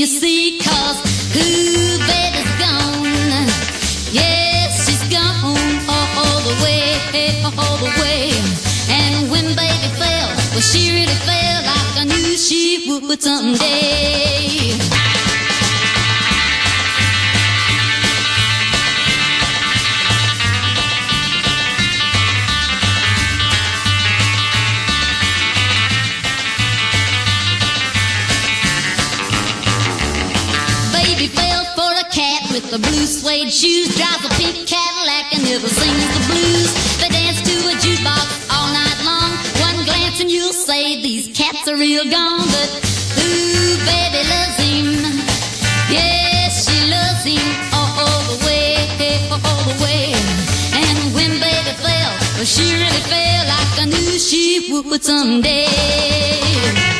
better go the blue suede shoes, drives a pink Cadillac and never sings the blues. They dance to a jukebox all night long. One glance and you'll say these cats are real gone. But ooh, baby loves him. Yes, she loves him all the way, all the way. And when baby fell, well, she really fell like I knew she would someday.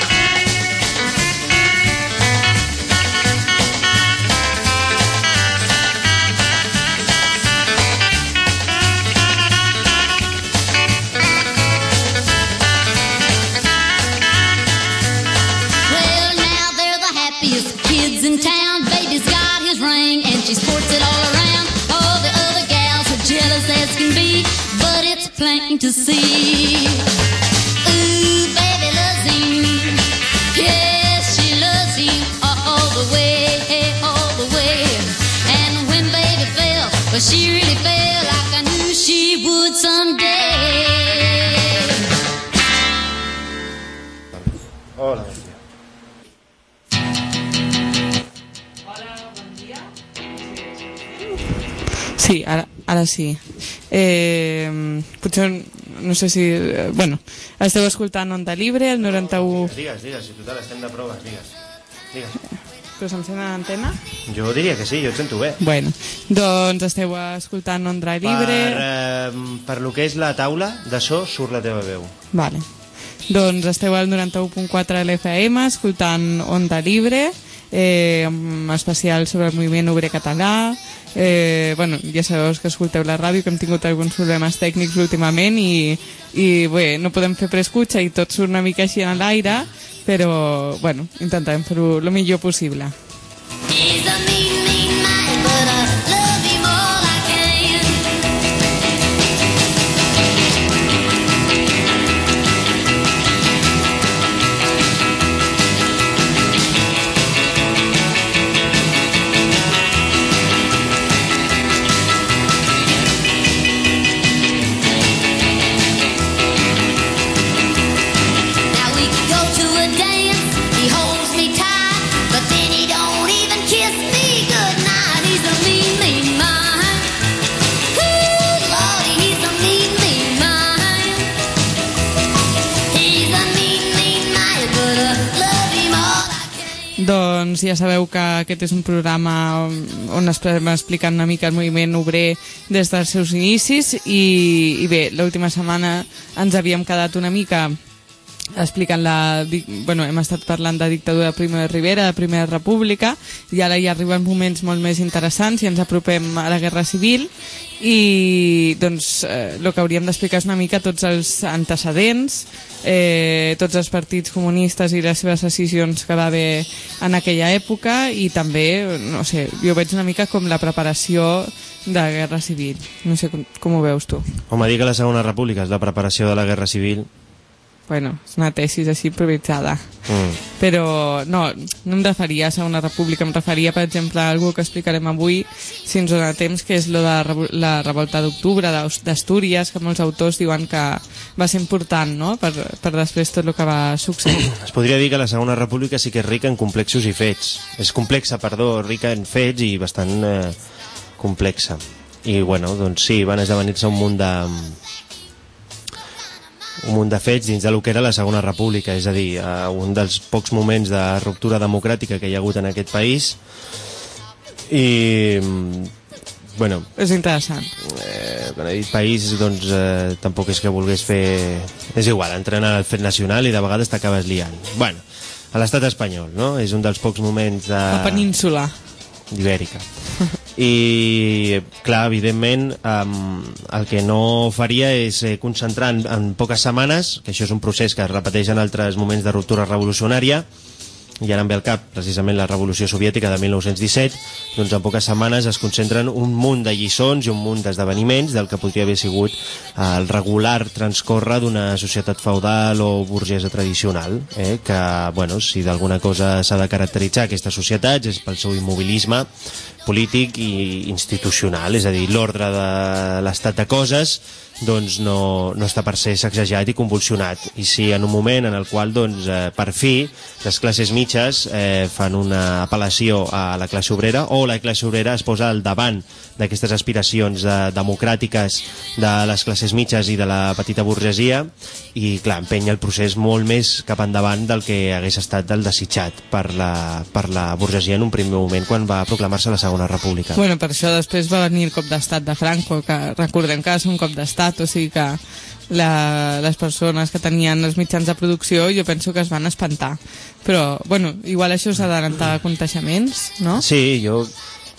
Sí, ara, ara sí. Eh, potser, no sé si... eh, Bueno, esteu escoltant Onda Libre, el 91... Digues, digues, si total estem de proves, digues. Digues. Però se'm sent a l'antena? Jo diria que sí, jo et sento bé. Bueno, doncs esteu escoltant Onda Libre... Per, eh, per lo que és la taula, de so surt la teva veu. Vale. Doncs esteu al 91.4 de l'FM escoltant Onda Libre, eh, especial sobre el moviment obrer català. Eh, bueno, ja sabeu que escolteu la ràdio, que hem tingut alguns problemes tècnics últimament i, i bé, no podem fer prescutxa i tot surt una mica així en l'aire, però bueno, intentarem fer-ho el millor possible. He's Doncs ja sabeu que aquest és un programa on, estem explicant una mica el moviment obrer des dels seus inicis i, i bé, l'última setmana ens havíem quedat una mica explicant la... Bueno, hem estat parlant de dictadura de Primo de Rivera, de Primera República, i ara ja arriben moments molt més interessants i ens apropem a la Guerra Civil i doncs eh, el que hauríem d'explicar és una mica tots els antecedents, eh, tots els partits comunistes i les seves decisions que va haver en aquella època i també, no sé, jo veig una mica com la preparació de la Guerra Civil. No sé com, com ho veus tu. Home, dir que la Segona República és la preparació de la Guerra Civil. Bueno, és una tesis així improvisada. Mm. Però no, no em referia a Segona República, em referia, per exemple, a algú que explicarem avui, si ens dona temps, que és lo de la revo- la revolta d'octubre d'Astúries, que molts autors diuen que va ser important, no?, per, per després tot el que va succeir. Es podria dir que la Segona República sí que és rica en complexos i fets. És complexa, perdó, rica en fets i bastant eh, complexa. I, bueno, doncs sí, van esdevenir-se un munt de un munt de fets dins de lo que era la Segona República, és a dir, eh, un dels pocs moments de ruptura democràtica que hi ha hagut en aquest país i mm, bueno, és interessant. eh, quan he dit país doncs eh, tampoc és que volgués fer és igual, entrenar el fet nacional i de vegades t'acabes liant bueno, a l'estat espanyol, no? és un dels pocs moments de... La península. d'Ibèrica i clar, evidentment um, el que no faria és eh, concentrar en, en poques setmanes que això és un procés que es repeteix en altres moments de ruptura revolucionària i ara em ve al cap precisament la revolució soviètica de 1917 doncs en poques setmanes es concentren un munt de lliçons i un munt d'esdeveniments del que podria haver sigut el regular transcorre d'una societat feudal o burgesa tradicional eh? que, bueno, si d'alguna cosa s'ha de caracteritzar aquestes societats és pel seu immobilisme polític i institucional, és a dir, l'ordre de l'estat de coses doncs no, no està per ser sacsejat i convulsionat. I si en un moment en el qual doncs, eh, per fi les classes mitges eh, fan una apel·lació a la classe obrera o la classe obrera es posa al davant d'aquestes aspiracions eh, democràtiques de les classes mitges i de la petita burgesia i clar, empenya el procés molt més cap endavant del que hagués estat el desitjat per la, per la burgesia en un primer moment quan va proclamar-se la Segona República. Bueno, per això després va venir el cop d'estat de Franco, que recordem que va ser un cop d'estat, o sigui que la, les persones que tenien els mitjans de producció jo penso que es van espantar. Però, bueno, igual això s'ha d'adelantar aconteixements, no? Sí, jo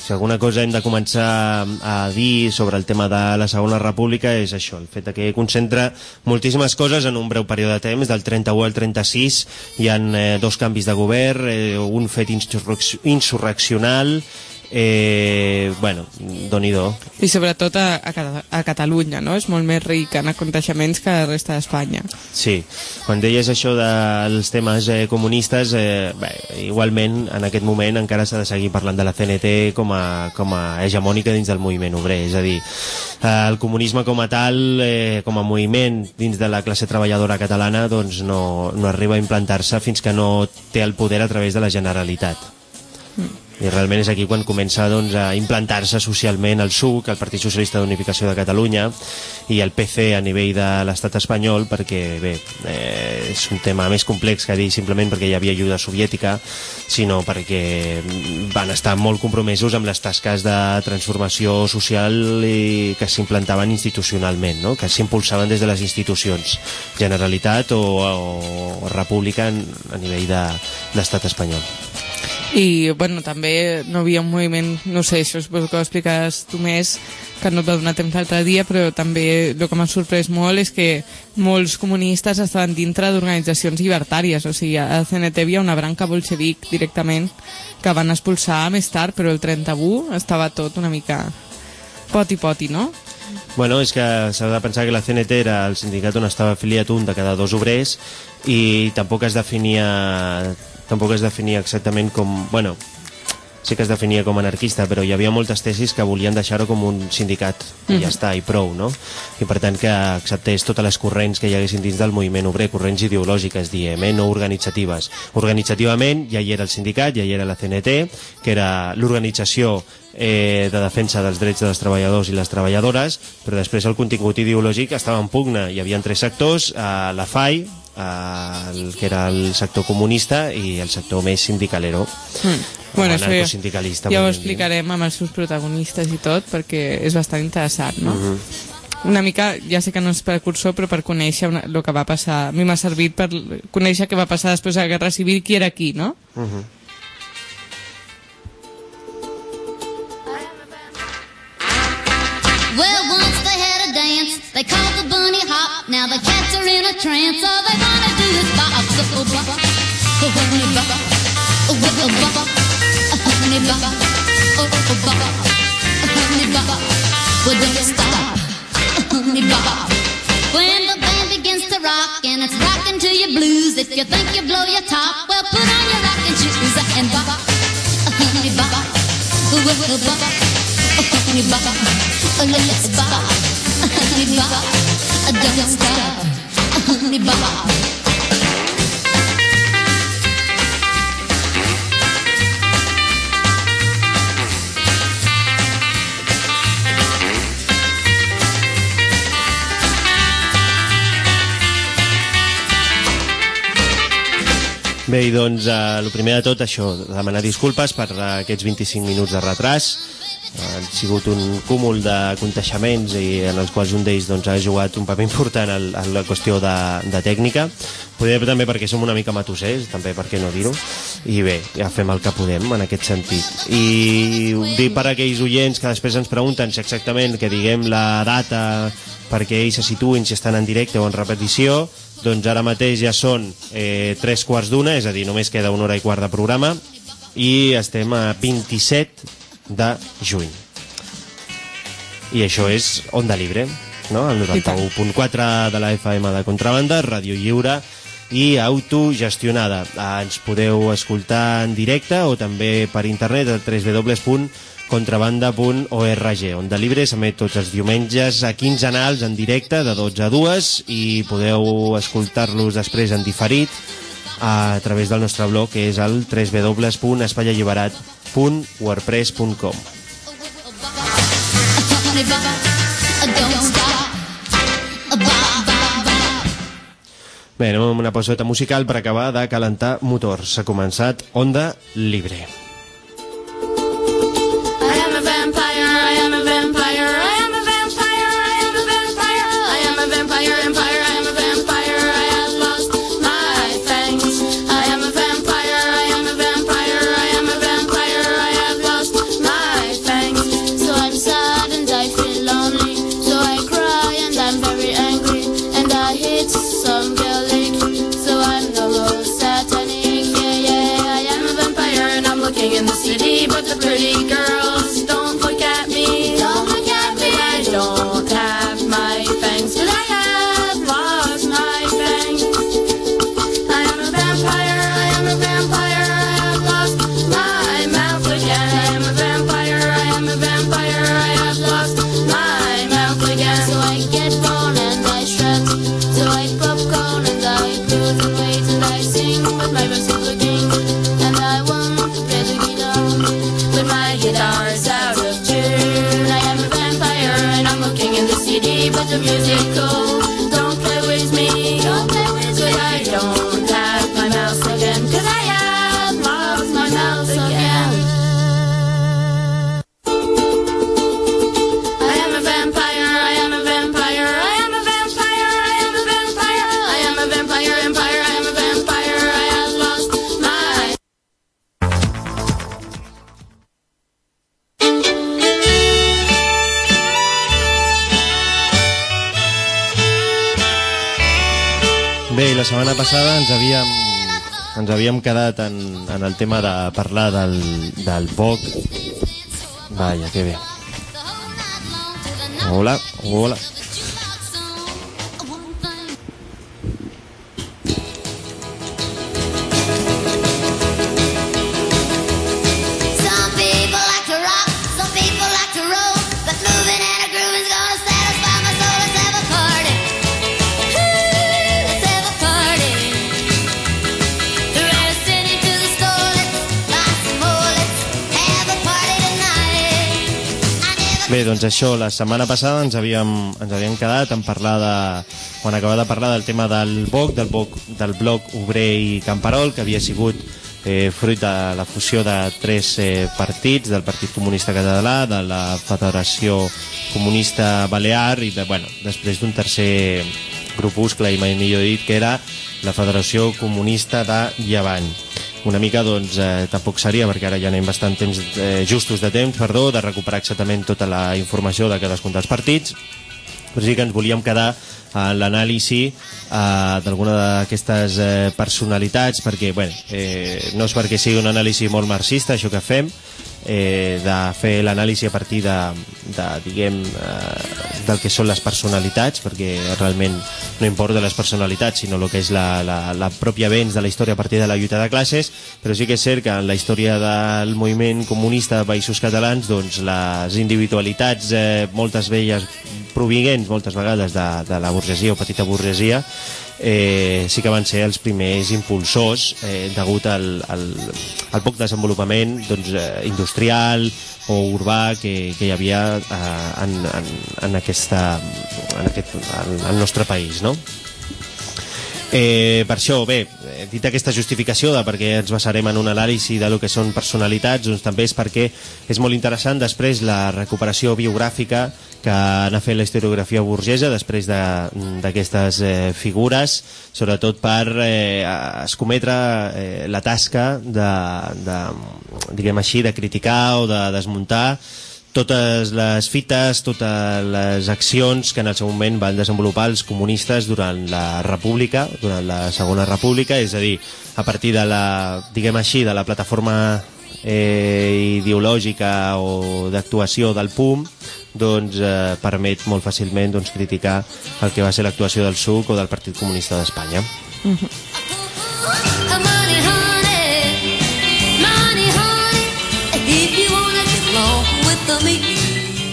si alguna cosa hem de començar a dir sobre el tema de la Segona República és això, el fet que concentra moltíssimes coses en un breu període de temps, del 31 al 36 hi han eh, dos canvis de govern, eh, un fet insurreccional, eh, bueno, doni do I sobretot a, a, a Catalunya, no? És molt més ric en aconteixements que la resta d'Espanya. Sí, quan deies això dels temes eh, comunistes, eh, bé, igualment en aquest moment encara s'ha de seguir parlant de la CNT com a, com a hegemònica dins del moviment obrer, és a dir, eh, el comunisme com a tal, eh, com a moviment dins de la classe treballadora catalana, doncs no, no arriba a implantar-se fins que no té el poder a través de la Generalitat. I realment és aquí quan comença doncs, a implantar-se socialment el SUC, el Partit Socialista d'Unificació de Catalunya i el PC a nivell de l'estat espanyol perquè bé, eh, és un tema més complex que dir simplement perquè hi havia ajuda soviètica sinó perquè van estar molt compromesos amb les tasques de transformació social i que s'implantaven institucionalment no? que s'impulsaven des de les institucions Generalitat o, o República a nivell de l'estat espanyol i bueno, també no havia un moviment no sé, això suposo que ho explicaràs tu més que no et va donar temps l'altre dia però també el que m'ha sorprès molt és que molts comunistes estaven dintre d'organitzacions llibertàries o sigui, a CNT hi havia una branca bolxevic directament que van expulsar més tard però el 31 estava tot una mica poti-poti, no? Bueno, és que s'ha de pensar que la CNT era el sindicat on estava afiliat un de cada dos obrers i tampoc es definia tampoc es definia exactament com... Bueno, sí que es definia com anarquista, però hi havia moltes tesis que volien deixar-ho com un sindicat, i ja està, i prou, no? I per tant que acceptés totes les corrents que hi haguessin dins del moviment obrer, corrents ideològiques, diem, eh? no organitzatives. Organitzativament ja hi era el sindicat, ja hi era la CNT, que era l'organització eh, de defensa dels drets dels treballadors i les treballadores, però després el contingut ideològic estava en pugna. Hi havia tres sectors, eh, la FAI, el que era el sector comunista i el sector més sindicalero mm. bueno, això ja, ja ho explicarem amb els seus protagonistes i tot perquè és bastant interessant no? Mm -hmm una mica, ja sé que no és precursor, però per conèixer una, el que va passar. A mi m'ha servit per conèixer què va passar després de la Guerra Civil, qui era aquí, no? Uh -huh. Well, dance, they called the bunny hop. Now the cats are in a trance, all they wanna do is bop, oh bop, oh honey bop, oh oh bop, oh honey bop, oh oh bop, oh honey bop. Well, don't stop, oh honey bop. When the band begins to rock and it's rocking to your blues, if you think you blow your top, well put on your rocking shoes and bop, oh honey bop, oh oh bop, oh honey bop, oh let's bop, oh honey bop. Bé, i doncs, eh, el primer de tot, això, demanar disculpes per eh, aquests 25 minuts de retras. Han sigut un cúmul de conteixements i en els quals un d'ells doncs, ha jugat un paper important en, la qüestió de, de tècnica. Poder també perquè som una mica matossers, també per què no dir-ho. I bé, ja fem el que podem en aquest sentit. I dic per a aquells oients que després ens pregunten si exactament que diguem la data perquè ells se situïn si estan en directe o en repetició, doncs ara mateix ja són eh, tres quarts d'una, és a dir, només queda una hora i quart de programa, i estem a 27 de juny. I això és Onda Libre, no? el 91.4 de la FM de Contrabanda, Ràdio Lliure i autogestionada. Ens podeu escoltar en directe o també per internet a www.contrabanda.org Onda Libre s'emet tots els diumenges a quinzenals en directe de 12 a 2 i podeu escoltar-los després en diferit a través del nostre blog que és el www.espaialliberat.wordpress.com. Bé, anem amb una pauseta musical per acabar de calentar motors. S'ha començat Onda Libre. I setmana passada ens havíem, ens havíem quedat en, en el tema de parlar del, del POC. Vaja, que bé. Hola, hola. Bé, doncs això, la setmana passada ens havíem, ens havíem quedat en parlar de... quan acabava de parlar del tema del BOC, del, BOC, del bloc obrer i camperol, que havia sigut eh, fruit de la fusió de tres eh, partits, del Partit Comunista Català, de la Federació Comunista Balear i, de, bueno, després d'un tercer grupuscle, i mai millor dit, que era la Federació Comunista de Llevant una mica doncs eh, tampoc seria perquè ara ja anem bastant temps eh, justos de temps, perdó, de recuperar exactament tota la informació de cadascun dels partits. Però sí que ens volíem quedar en l'anàlisi eh, d'alguna d'aquestes eh, personalitats perquè, bueno, eh, no és perquè sigui un anàlisi molt marxista això que fem eh, de fer l'anàlisi a partir de, de diguem, eh, del que són les personalitats, perquè realment no importa les personalitats, sinó el que és la, la, la pròpia vens de la història a partir de la lluita de classes, però sí que és cert que en la història del moviment comunista de països catalans, doncs les individualitats, eh, moltes d'elles provinents moltes vegades de, de la burgesia o petita burgesia, eh, sí que van ser els primers impulsors eh, degut al, al, al poc desenvolupament doncs, eh, industrial o urbà que, que hi havia eh, en, en, en, aquesta, en aquest, en el nostre país no? Eh, per això, bé, eh, dit aquesta justificació de perquè ens basarem en un anàlisi de lo que són personalitats, doncs també és perquè és molt interessant després la recuperació biogràfica que n'ha fet la historiografia burgesa després de- d'aquestes eh, figures, sobretot per eh, escometre eh, la tasca de, de, diguem així, de criticar o de desmuntar totes les fites, totes les accions que en el seu moment van desenvolupar els comunistes durant la República, durant la Segona República, és a dir, a partir de la, diguem així, de la plataforma eh, ideològica o d'actuació del PUM, doncs eh, permet molt fàcilment doncs, criticar el que va ser l'actuació del SUC o del Partit Comunista d'Espanya. Money, honey,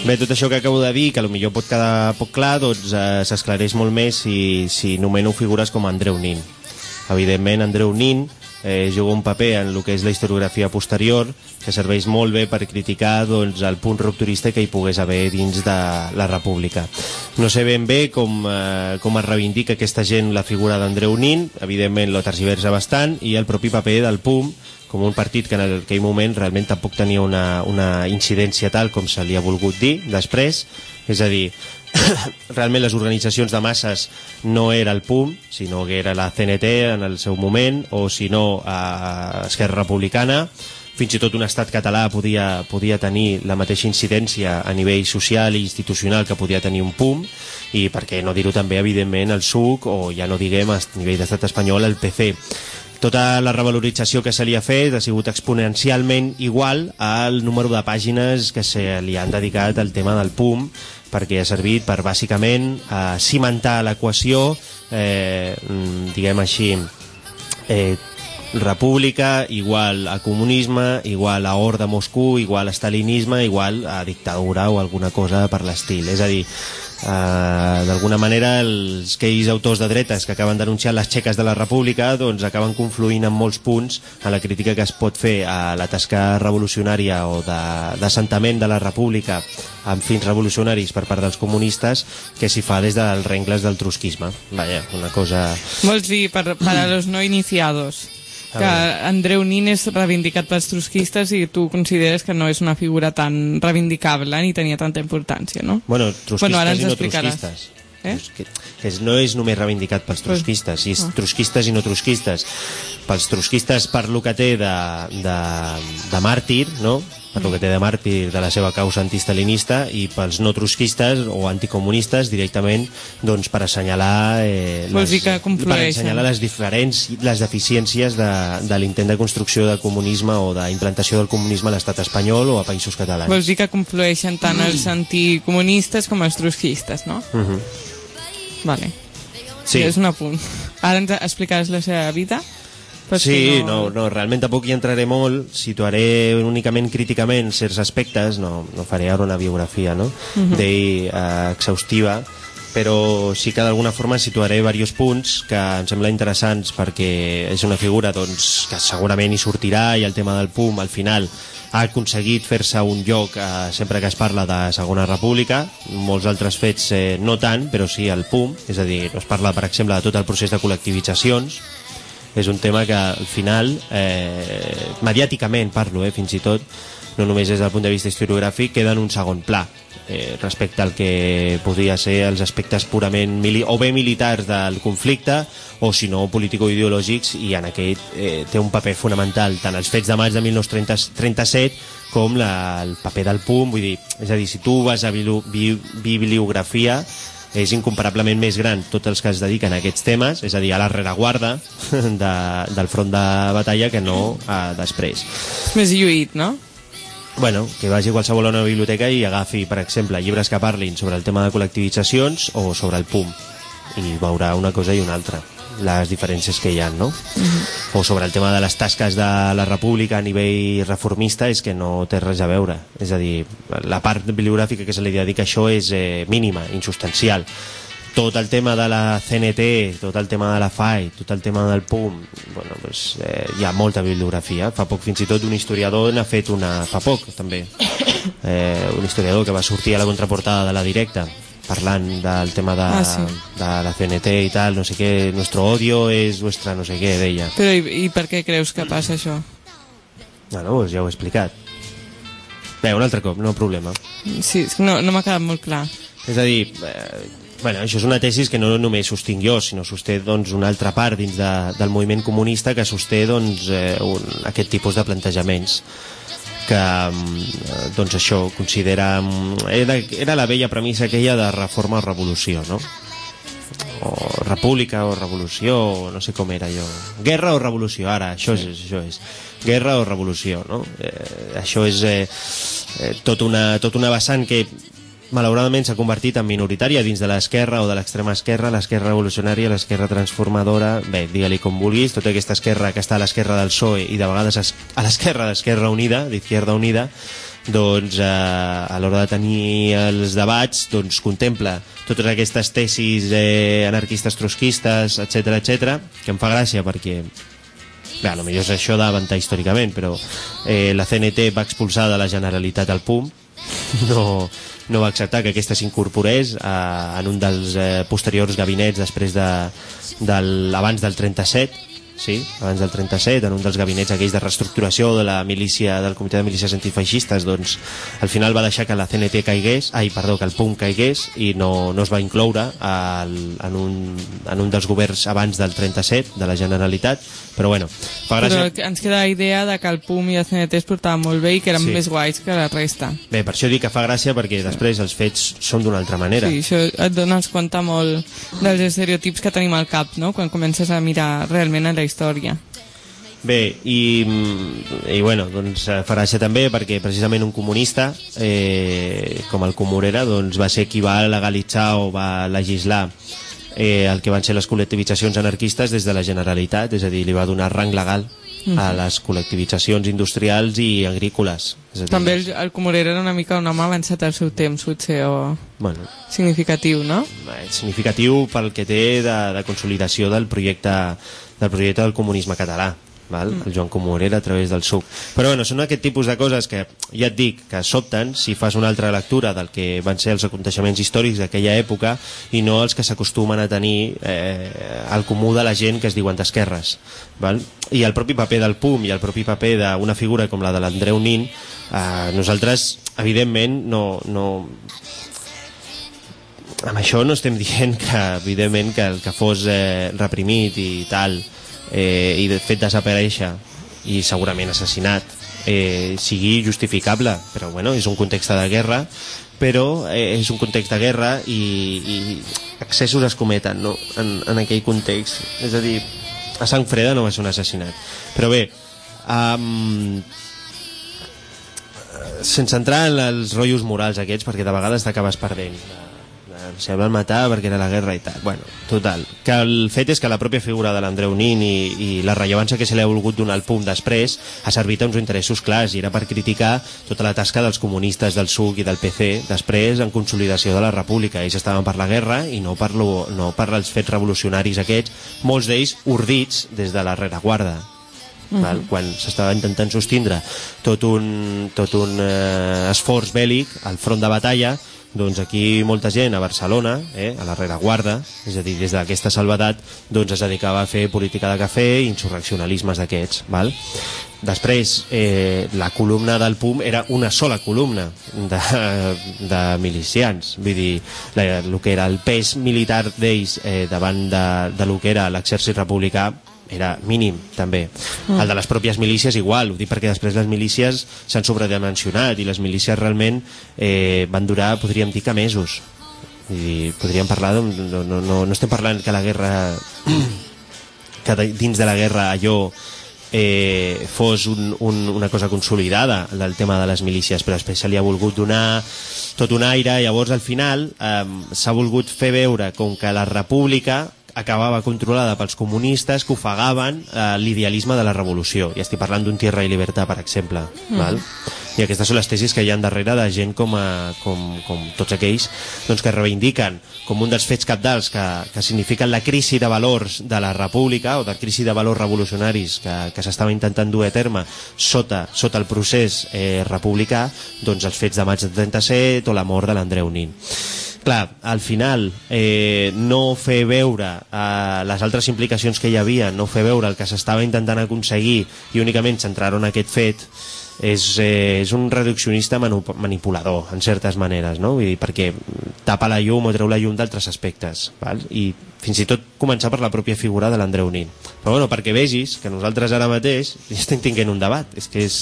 Bé, tot això que acabo de dir, que potser pot quedar poc clar, doncs eh, s'esclareix molt més si, si nomeno figures com Andreu Nin. Evidentment, Andreu Nin eh, juga un paper en el que és la historiografia posterior, que serveix molt bé per criticar doncs, el punt rupturista que hi pogués haver dins de la República. No sé ben bé com, eh, com es reivindica aquesta gent la figura d'Andreu Nin, evidentment lo tergiversa bastant, i el propi paper del PUM, com un partit que en aquell moment realment tampoc tenia una, una incidència tal com se li ha volgut dir després, és a dir, realment les organitzacions de masses no era el PUM, sinó que era la CNT en el seu moment, o si no, a Esquerra Republicana, fins i tot un estat català podia, podia tenir la mateixa incidència a nivell social i institucional que podia tenir un PUM, i per què no dir-ho també, evidentment, el SUC, o ja no diguem a nivell d'estat espanyol, el PC tota la revalorització que se li ha fet ha sigut exponencialment igual al número de pàgines que se li han dedicat al tema del PUM perquè ha servit per bàsicament eh, cimentar l'equació eh, mm, diguem així eh, república igual a comunisme, igual a Or de Moscou, igual a stalinisme, igual a dictadura o alguna cosa per l'estil. És a dir, eh, d'alguna manera els aquells autors de dretes que acaben denunciant les xeques de la república doncs acaben confluint en molts punts a la crítica que es pot fer a la tasca revolucionària o d'assentament de, de la república amb fins revolucionaris per part dels comunistes que s'hi fa des dels rengles del trusquisme. Vaja, una cosa... Vols dir, per, per a los no iniciados, que Andreu Nin és reivindicat pels trusquistes i tu consideres que no és una figura tan reivindicable ni tenia tanta importància, no? Bueno, trusquistes Bueno, ara ens i no trusquistes. Eh? Que, que no és només reivindicat pels trusquistes, si és Ah. trusquistes i no trusquistes. Pels trusquistes per lo que té de, de, de màrtir, no? Per lo que té de màrtir de la seva causa antistalinista i pels no trusquistes o anticomunistes directament doncs, per assenyalar eh, que per assenyalar les diferents les deficiències de, de l'intent de construcció del comunisme o d'implantació del comunisme a l'estat espanyol o a països catalans. Vols dir que conflueixen tant els anticomunistes com els trusquistes, no? Mhm. Vale. Sí. És un apunt. Ara ens explicaràs la seva vida? Però Sí, que no, no, realment tampoc hi entraré molt, situaré únicament críticament certs aspectes, no, no faré ara una biografia no? d'ell eh, exhaustiva, però sí que d'alguna forma situaré diversos punts que em sembla interessants perquè és una figura doncs, que segurament hi sortirà i el tema del PUM al final ha aconseguit fer-se un lloc eh, sempre que es parla de Segona República, molts altres fets eh, no tant, però sí el PUM, és a dir, no es parla per exemple de tot el procés de col·lectivitzacions, és un tema que al final, eh, mediàticament parlo, eh, fins i tot, no només des del punt de vista historiogràfic, queda en un segon pla eh, respecte al que podria ser els aspectes purament mili o bé militars del conflicte o si no político-ideològics i en aquest eh, té un paper fonamental tant els fets de maig de 1937 com la, el paper del PUM vull dir, és a dir, si tu vas a biblio- bi- bibliografia és incomparablement més gran tots els que es dediquen a aquests temes, és a dir, a la rereguarda de, del front de batalla que no a després. És més lluït, no? Bueno, que vagi qualsevol a una biblioteca i agafi, per exemple, llibres que parlin sobre el tema de col·lectivitzacions o sobre el PUM i veurà una cosa i una altra les diferències que hi ha, no? O sobre el tema de les tasques de la república a nivell reformista és que no té res a veure. És a dir, la part bibliogràfica que se li dedica a això és eh, mínima, insustancial. Tot el tema de la CNT, tot el tema de la FAI, tot el tema del PUM, bueno, pues, eh, hi ha molta bibliografia. Fa poc fins i tot un historiador n'ha fet una... Fa poc, també. Eh, un historiador que va sortir a la contraportada de la directa parlant del tema de, Ah, sí. de la CNT i tal, no sé què, nuestro odio és vuestra no sé què, deia. Però i, i per què creus que passa això? Bueno, doncs ja ho he explicat. Bé, un altre cop, no problema. Sí, no, no m'ha quedat molt clar. És a dir, eh, bueno, això és una tesis que no només sostinc jo, sinó sosté doncs, una altra part dins de, del moviment comunista que sosté doncs, eh, un, aquest tipus de plantejaments que mm, doncs això considera mm, era, era la vella premissa aquella de reforma o revolució no? o república o revolució o no sé com era allò guerra o revolució, ara, això, és, això és guerra o revolució no? eh, això és eh, eh, tot, una, tot una vessant que malauradament s'ha convertit en minoritària dins de l'esquerra o de l'extrema esquerra, l'esquerra revolucionària, l'esquerra transformadora, bé, digue-li com vulguis, tota aquesta esquerra que està a l'esquerra del PSOE i de vegades es- a l'esquerra d'Esquerra Unida, d'Izquierda Unida, doncs eh, a l'hora de tenir els debats doncs contempla totes aquestes tesis eh, anarquistes trotskistes, etc etc, que em fa gràcia perquè Bé, potser és això d'avantar històricament, però eh, la CNT va expulsar de la Generalitat al PUM, no, no va acceptar que aquesta s'incorporés a- en un dels eh, posteriors gabinets després de, del, abans del 37, sí, abans del 37, en un dels gabinets aquells de reestructuració de la milícia, del comitè de milícies antifeixistes, doncs al final va deixar que la CNT caigués, ai, perdó, que el PUM caigués i no, no es va incloure al, en, un, en un dels governs abans del 37 de la Generalitat, però bueno, fa Però gràcia... que ens queda la idea de que el PUM i el CNT es portaven molt bé i que eren Sí. més guais que la resta. Bé, per això dic que fa gràcia perquè després els fets són d'una altra manera. Sí, això et dones compte molt dels estereotips que tenim al cap, no?, quan comences a mirar realment en la història. Bé, i, mm, i bueno, doncs eh, fa gràcia també perquè precisament un comunista eh, com el Comorera doncs, va ser qui va legalitzar o va legislar eh, el que van ser les col·lectivitzacions anarquistes des de la Generalitat, és a dir, li va donar rang legal a les col·lectivitzacions industrials i agrícoles. És a dir, També el, el Comorera era una mica un home avançat al seu temps, potser, o Bueno, significatiu, no? eh, significatiu pel que té de, de consolidació del projecte del projecte del comunisme català val? el Joan Comorera a través del SUC però bueno, són aquest tipus de coses que ja et dic que sobten si fas una altra lectura del que van ser els aconteixements històrics d'aquella època i no els que s'acostumen a tenir eh, al comú de la gent que es diuen d'esquerres val? i el propi paper del PUM i el propi paper d'una figura com la de l'Andreu Nin eh, nosaltres evidentment no, no, amb això no estem dient que, evidentment, que el que fos eh, reprimit i tal, eh, i de fet desaparèixer i segurament assassinat, eh, sigui justificable, però bueno, és un context de guerra, però eh, és un context de guerra i, i excessos es cometen no? en, en aquell context. És a dir, a sang freda no va ser un assassinat. Però bé, um, sense entrar en els rotllos morals aquests, perquè de vegades t'acabes perdent. De, el van matar perquè era la guerra i tal. Bueno, total. Que el fet és que la pròpia figura de l'Andreu Nin i, i la rellevància que se li ha volgut donar al punt després ha servit a uns interessos clars i era per criticar tota la tasca dels comunistes del SUC i del PC després en consolidació de la república. Ells estaven per la guerra i no per, lo, no per els fets revolucionaris aquests, molts d'ells urdits des de la rereguarda val? quan s'estava intentant sostindre tot un, tot un eh, esforç bèl·lic al front de batalla doncs aquí molta gent a Barcelona, eh, a la rereguarda, és a dir, des d'aquesta salvedat, doncs es dedicava a fer política de cafè i insurreccionalismes d'aquests. val? Després, eh, la columna del PUM era una sola columna de, de milicians. Vull dir, la, el que era el pes militar d'ells eh, davant de, de lo que era l'exèrcit republicà era mínim també mm. el de les pròpies milícies igual ho dic perquè després les milícies s'han sobredimensionat i les milícies realment eh, van durar, podríem dir que mesos dir, podríem parlar de, no, no, no, no estem parlant que la guerra que dins de la guerra allò eh, fos un, un, una cosa consolidada del tema de les milícies però després se li ha volgut donar tot un aire i llavors al final eh, s'ha volgut fer veure com que la república acabava controlada pels comunistes que ofegaven eh, l'idealisme de la revolució i estic parlant d'un Tierra i Libertad per exemple mm. val? i aquestes són les tesis que hi ha darrere de gent com, a, com, com tots aquells doncs, que reivindiquen com un dels fets capdals que, que signifiquen la crisi de valors de la república o de crisi de valors revolucionaris que, que s'estava intentant dur a terme sota, sota el procés eh, republicà doncs els fets de maig del 37 o la mort de l'Andreu Nin clar, al final eh, no fer veure eh, les altres implicacions que hi havia, no fer veure el que s'estava intentant aconseguir i únicament centrar-ho en aquest fet és, eh, és un reduccionista manipulador, en certes maneres, no? Vull dir, perquè tapa la llum o treu la llum d'altres aspectes, val? i fins i tot començar per la pròpia figura de l'Andreu Nin. Però bueno, perquè vegis que nosaltres ara mateix ja estem tinguent un debat, és que és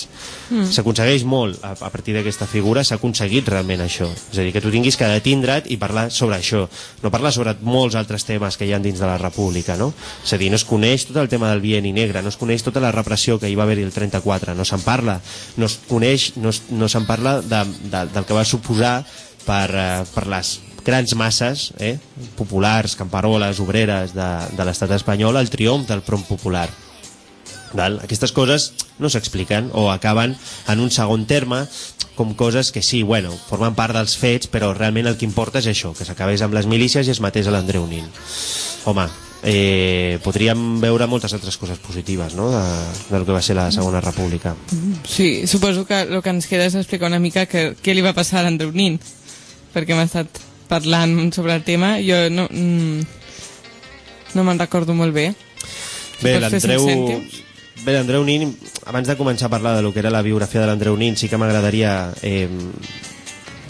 s'aconsegueix molt a, a partir d'aquesta figura, s'ha aconseguit realment això. És a dir, que tu tinguis que detindre't i parlar sobre això, no parlar sobre molts altres temes que hi ha dins de la república, no? És a dir, no es coneix tot el tema del bien i negre, no es coneix tota la repressió que hi va haver-hi el 34, no se'n parla, no es coneix, no, es- no se'n parla de, de, del que va suposar per, eh, per les grans masses eh, populars, camperoles, obreres de, de l'estat espanyol, el triomf del front popular. Val? Aquestes coses no s'expliquen o acaben en un segon terme com coses que sí, bueno, formen part dels fets, però realment el que importa és això, que s'acabés amb les milícies i es matés a l'Andreu Nin. Home, eh, podríem veure moltes altres coses positives no? de, del que va ser la Segona República. Sí, suposo que el que ens queda és explicar una mica que, què li va passar a l'Andreu Nin, perquè hem estat parlant sobre el tema, jo no, mm, no me'n recordo molt bé. Bé, l'Andreu... Bé, l'Andreu Nin, abans de començar a parlar de lo que era la biografia de l'Andreu Nin, sí que m'agradaria eh,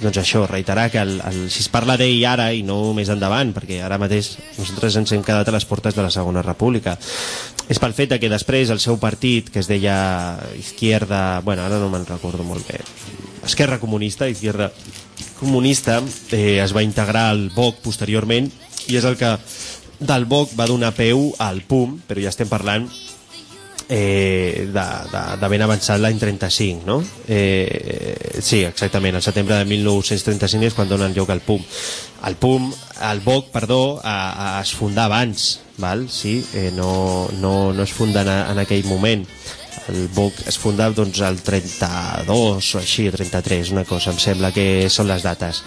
doncs això, reiterar que el, el, si es parla d'ell ara i no més endavant, perquè ara mateix nosaltres ens hem quedat a les portes de la Segona República, és pel fet que després el seu partit, que es deia Izquierda, bueno, ara no me'n recordo molt bé, Esquerra Comunista, Izquierda Comunista, eh, es va integrar al BOC posteriorment i és el que del BOC va donar peu al PUM, però ja estem parlant eh, de, de, de ben avançat l'any 35, no? Eh, sí, exactament, el setembre de 1935 és quan donen lloc al PUM. El PUM, el BOC, perdó, a, a, es funda abans, val? Sí, eh, no, no, no es funda en, en aquell moment. El BOC es funda doncs, el 32 o així, 33, una cosa, em sembla que són les dates.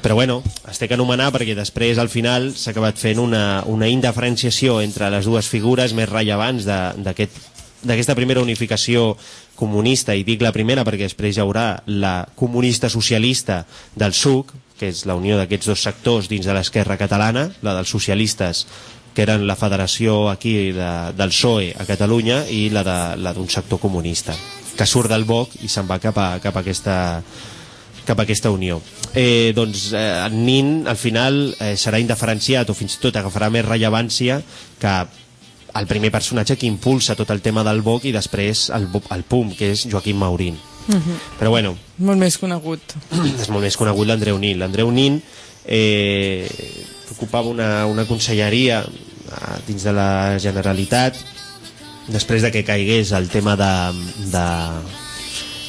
Però bueno, es té que anomenar perquè després al final s'ha acabat fent una, una indiferenciació entre les dues figures més rellevants d'aquesta primera unificació comunista, i dic la primera perquè després hi haurà la comunista socialista del SUC, que és la unió d'aquests dos sectors dins de l'esquerra catalana, la dels socialistes que eren la federació aquí de, del PSOE a Catalunya i la de- la d'un sector comunista que surt del BOC i se'n va cap a, cap a aquesta cap a aquesta unió. Eh, doncs eh, el nin al final eh, serà indiferenciat o fins i tot agafarà més rellevància que el primer personatge que impulsa tot el tema del BOC i després el, el PUM, que és Joaquim Maurín. Però bueno, Molt més conegut. és molt més conegut l'Andreu Nin. L'Andreu Nin eh, ocupava una, una conselleria eh, dins de la Generalitat després de que caigués el tema de, de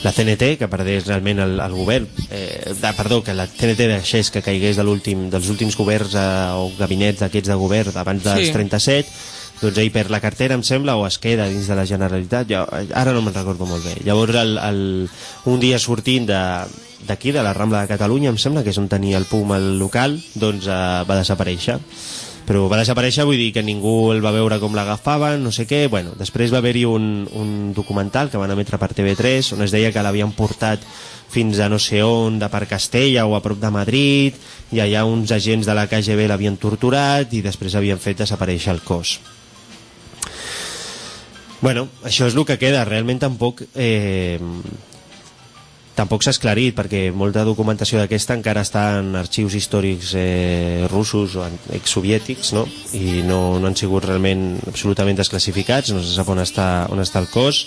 la CNT, que perdés realment el, el govern, eh, de, perdó, que la CNT deixés que caigués de l'últim dels últims governs eh, o gabinets d'aquests de govern abans dels Sí. 37, doncs ell per la cartera, em sembla, o es queda dins de la Generalitat, jo, ara no me'n recordo molt bé. Llavors, el, el, un dia sortint de d'aquí, de la Rambla de Catalunya, em sembla, que és on tenia el PUM el local, doncs eh, va desaparèixer. Però va desaparèixer, vull dir que ningú el va veure com l'agafaven, no sé què. Bueno, després va haver-hi un, un documental que van emetre per TV3 on es deia que l'havien portat fins a no sé on, de per Castella o a prop de Madrid, i allà uns agents de la KGB l'havien torturat i després havien fet desaparèixer el cos. Bueno, això és el que queda. Realment tampoc... Eh, tampoc s'ha esclarit perquè molta documentació d'aquesta encara està en arxius històrics eh, russos o exsoviètics no? i no, no han sigut realment absolutament desclassificats no se sap on està, on està el cos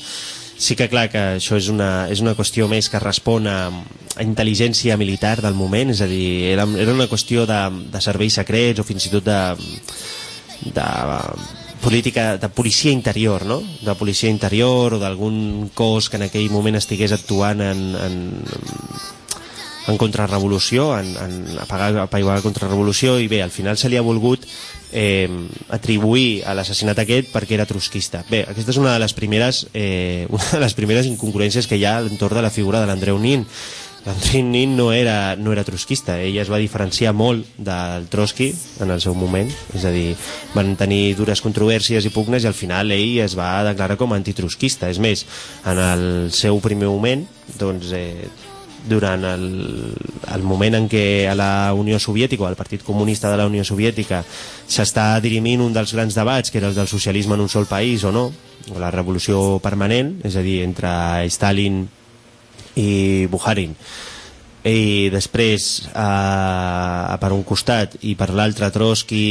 sí que clar que això és una, és una qüestió més que respon a, a intel·ligència militar del moment, és a dir, era, era una qüestió de, de serveis secrets o fins i tot de, de política de policia interior, no? De policia interior o d'algun cos que en aquell moment estigués actuant en, en, en contrarrevolució, en, en apagar, apagar la contrarrevolució i bé, al final se li ha volgut eh, atribuir a l'assassinat aquest perquè era trotskista. Bé, aquesta és una de les primeres eh, una de les primeres incongruències que hi ha a l'entorn de la figura de l'Andreu Nin. L'Andreu Nin no era, no era trotskista, ell es va diferenciar molt del Trotsky en el seu moment, és a dir, van tenir dures controvèrsies i pugnes i al final ell es va declarar com antitrotskista. És més, en el seu primer moment, doncs, eh, durant el, el moment en què a la Unió Soviètica o al Partit Comunista de la Unió Soviètica s'està dirimint un dels grans debats que era el del socialisme en un sol país o no o la revolució permanent és a dir, entre Stalin i Bukharin i després eh, per un costat i per l'altre Trotsky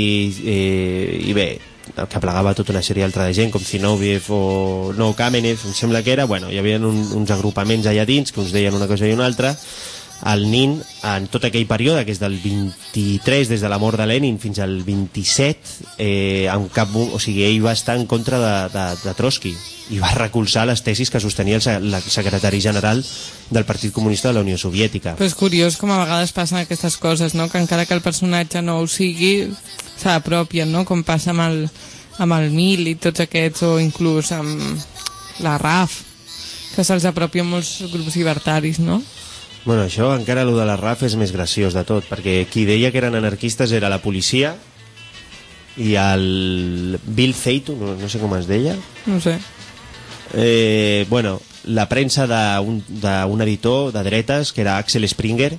eh, i bé el que plegava tota una sèrie altra de gent com Zinoviev o no, Kamenev em sembla que era, bueno, hi havia un, uns agrupaments allà dins que uns deien una cosa i una altra el Nin en tot aquell període, que és del 23 des de la mort de Lenin fins al 27 eh, en cap, o sigui, ell va estar en contra de, de, de Trotsky i va recolzar les tesis que sostenia el, el secretari general del Partit Comunista de la Unió Soviètica Però és curiós com a vegades passen aquestes coses, no? Que encara que el personatge no ho sigui, s'apropien, no? Com passa amb el, amb el Mil i tots aquests, o inclús amb la RAF, que se'ls apropien molts grups libertaris, no? Bueno, això encara lo de la RAF és més graciós de tot, perquè qui deia que eren anarquistes era la policia i el Bill Zeitu, no, no sé com es deia, No sé. eh, bueno, la premsa d'un editor de dretes, que era Axel Springer,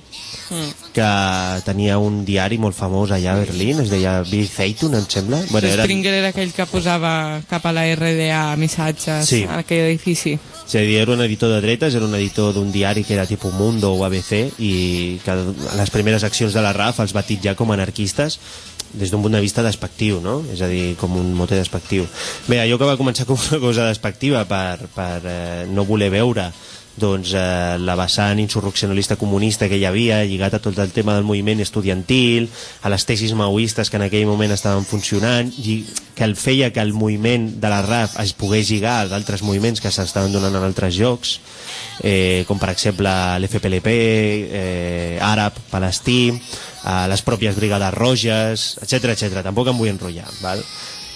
que tenia un diari molt famós allà a Berlín, es deia Bill Zeitung, em sembla. Bueno, era- Springer era aquell que posava cap a la RDA missatges Sí. a aquell edifici. Dir, era un editor de dretes, era un editor d'un diari que era tipus Mundo o ABC i que a les primeres accions de la RAF els va titllar com anarquistes des d'un punt de vista despectiu, no? És a dir, com un mote despectiu. Bé, allò que va començar com una cosa despectiva per, per eh, no voler veure doncs, eh, la vessant insurreccionalista comunista que hi havia, lligat a tot el tema del moviment estudiantil, a les tesis maoistes que en aquell moment estaven funcionant, i que el feia que el moviment de la RAF es pogués lligar a d'altres moviments que s'estaven donant en altres llocs, eh, com per exemple l'FPLP, eh, àrab, palestí, eh, les pròpies brigades roges, etc etc. Tampoc em vull enrotllar, val?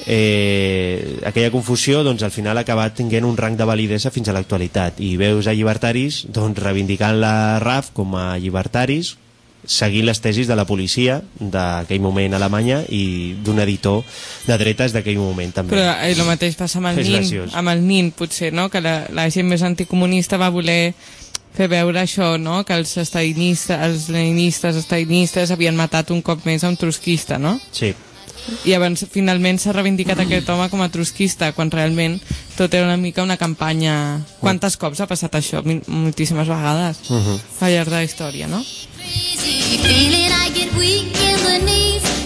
Eh, aquella confusió doncs, al final ha acabat tinguent un rang de validesa fins a l'actualitat i veus a llibertaris doncs, reivindicant la RAF com a llibertaris seguint les tesis de la policia d'aquell moment a Alemanya i d'un editor de dretes d'aquell moment també. Però eh, el mateix passa amb el És NIN, graciós. amb el NIN potser, no? Que la, la gent més anticomunista va voler fer veure això, no? Que els estalinistes, els leninistes, estalinistes havien matat un cop més a un trotskista, no? Sí. I llavors finalment s'ha reivindicat aquest home com a trotskista, quan realment tot era una mica una campanya... Quantes cops ha passat això? Moltíssimes vegades. Uh -huh. Al llarg de la història, no?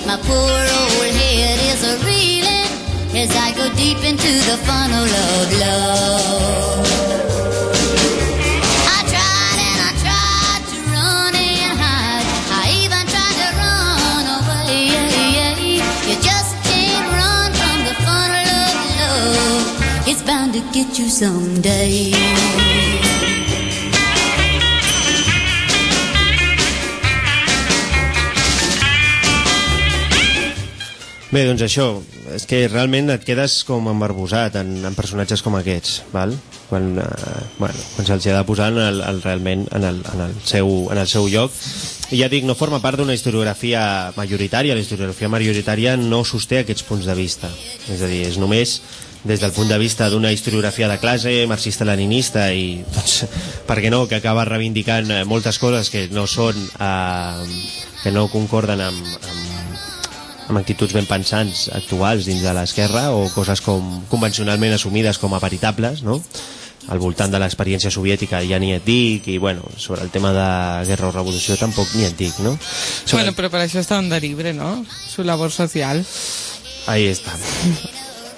My poor old head is a reeling as I go deep into the funnel of love. To get you someday. Bé, doncs això, és que realment et quedes com embarbosat en, en personatges com aquests, val? quan, eh, bueno, quan se'ls ha de posar en el, el, realment en el, en, el seu, en el seu lloc. I ja dic, no forma part d'una historiografia majoritària, la historiografia majoritària no sosté aquests punts de vista. És a dir, és només des del punt de vista d'una historiografia de classe marxista-leninista i, doncs, per què no, que acaba reivindicant eh, moltes coses que no són eh, que no concorden amb, amb, amb actituds ben pensants actuals dins de l'esquerra o coses com convencionalment assumides com a veritables, no? al voltant de l'experiència soviètica ja ni et dic i bueno, sobre el tema de guerra o revolució tampoc ni et dic no? sobre... Bueno, però per això està Onda Libre, no? Su labor social. Ahí està.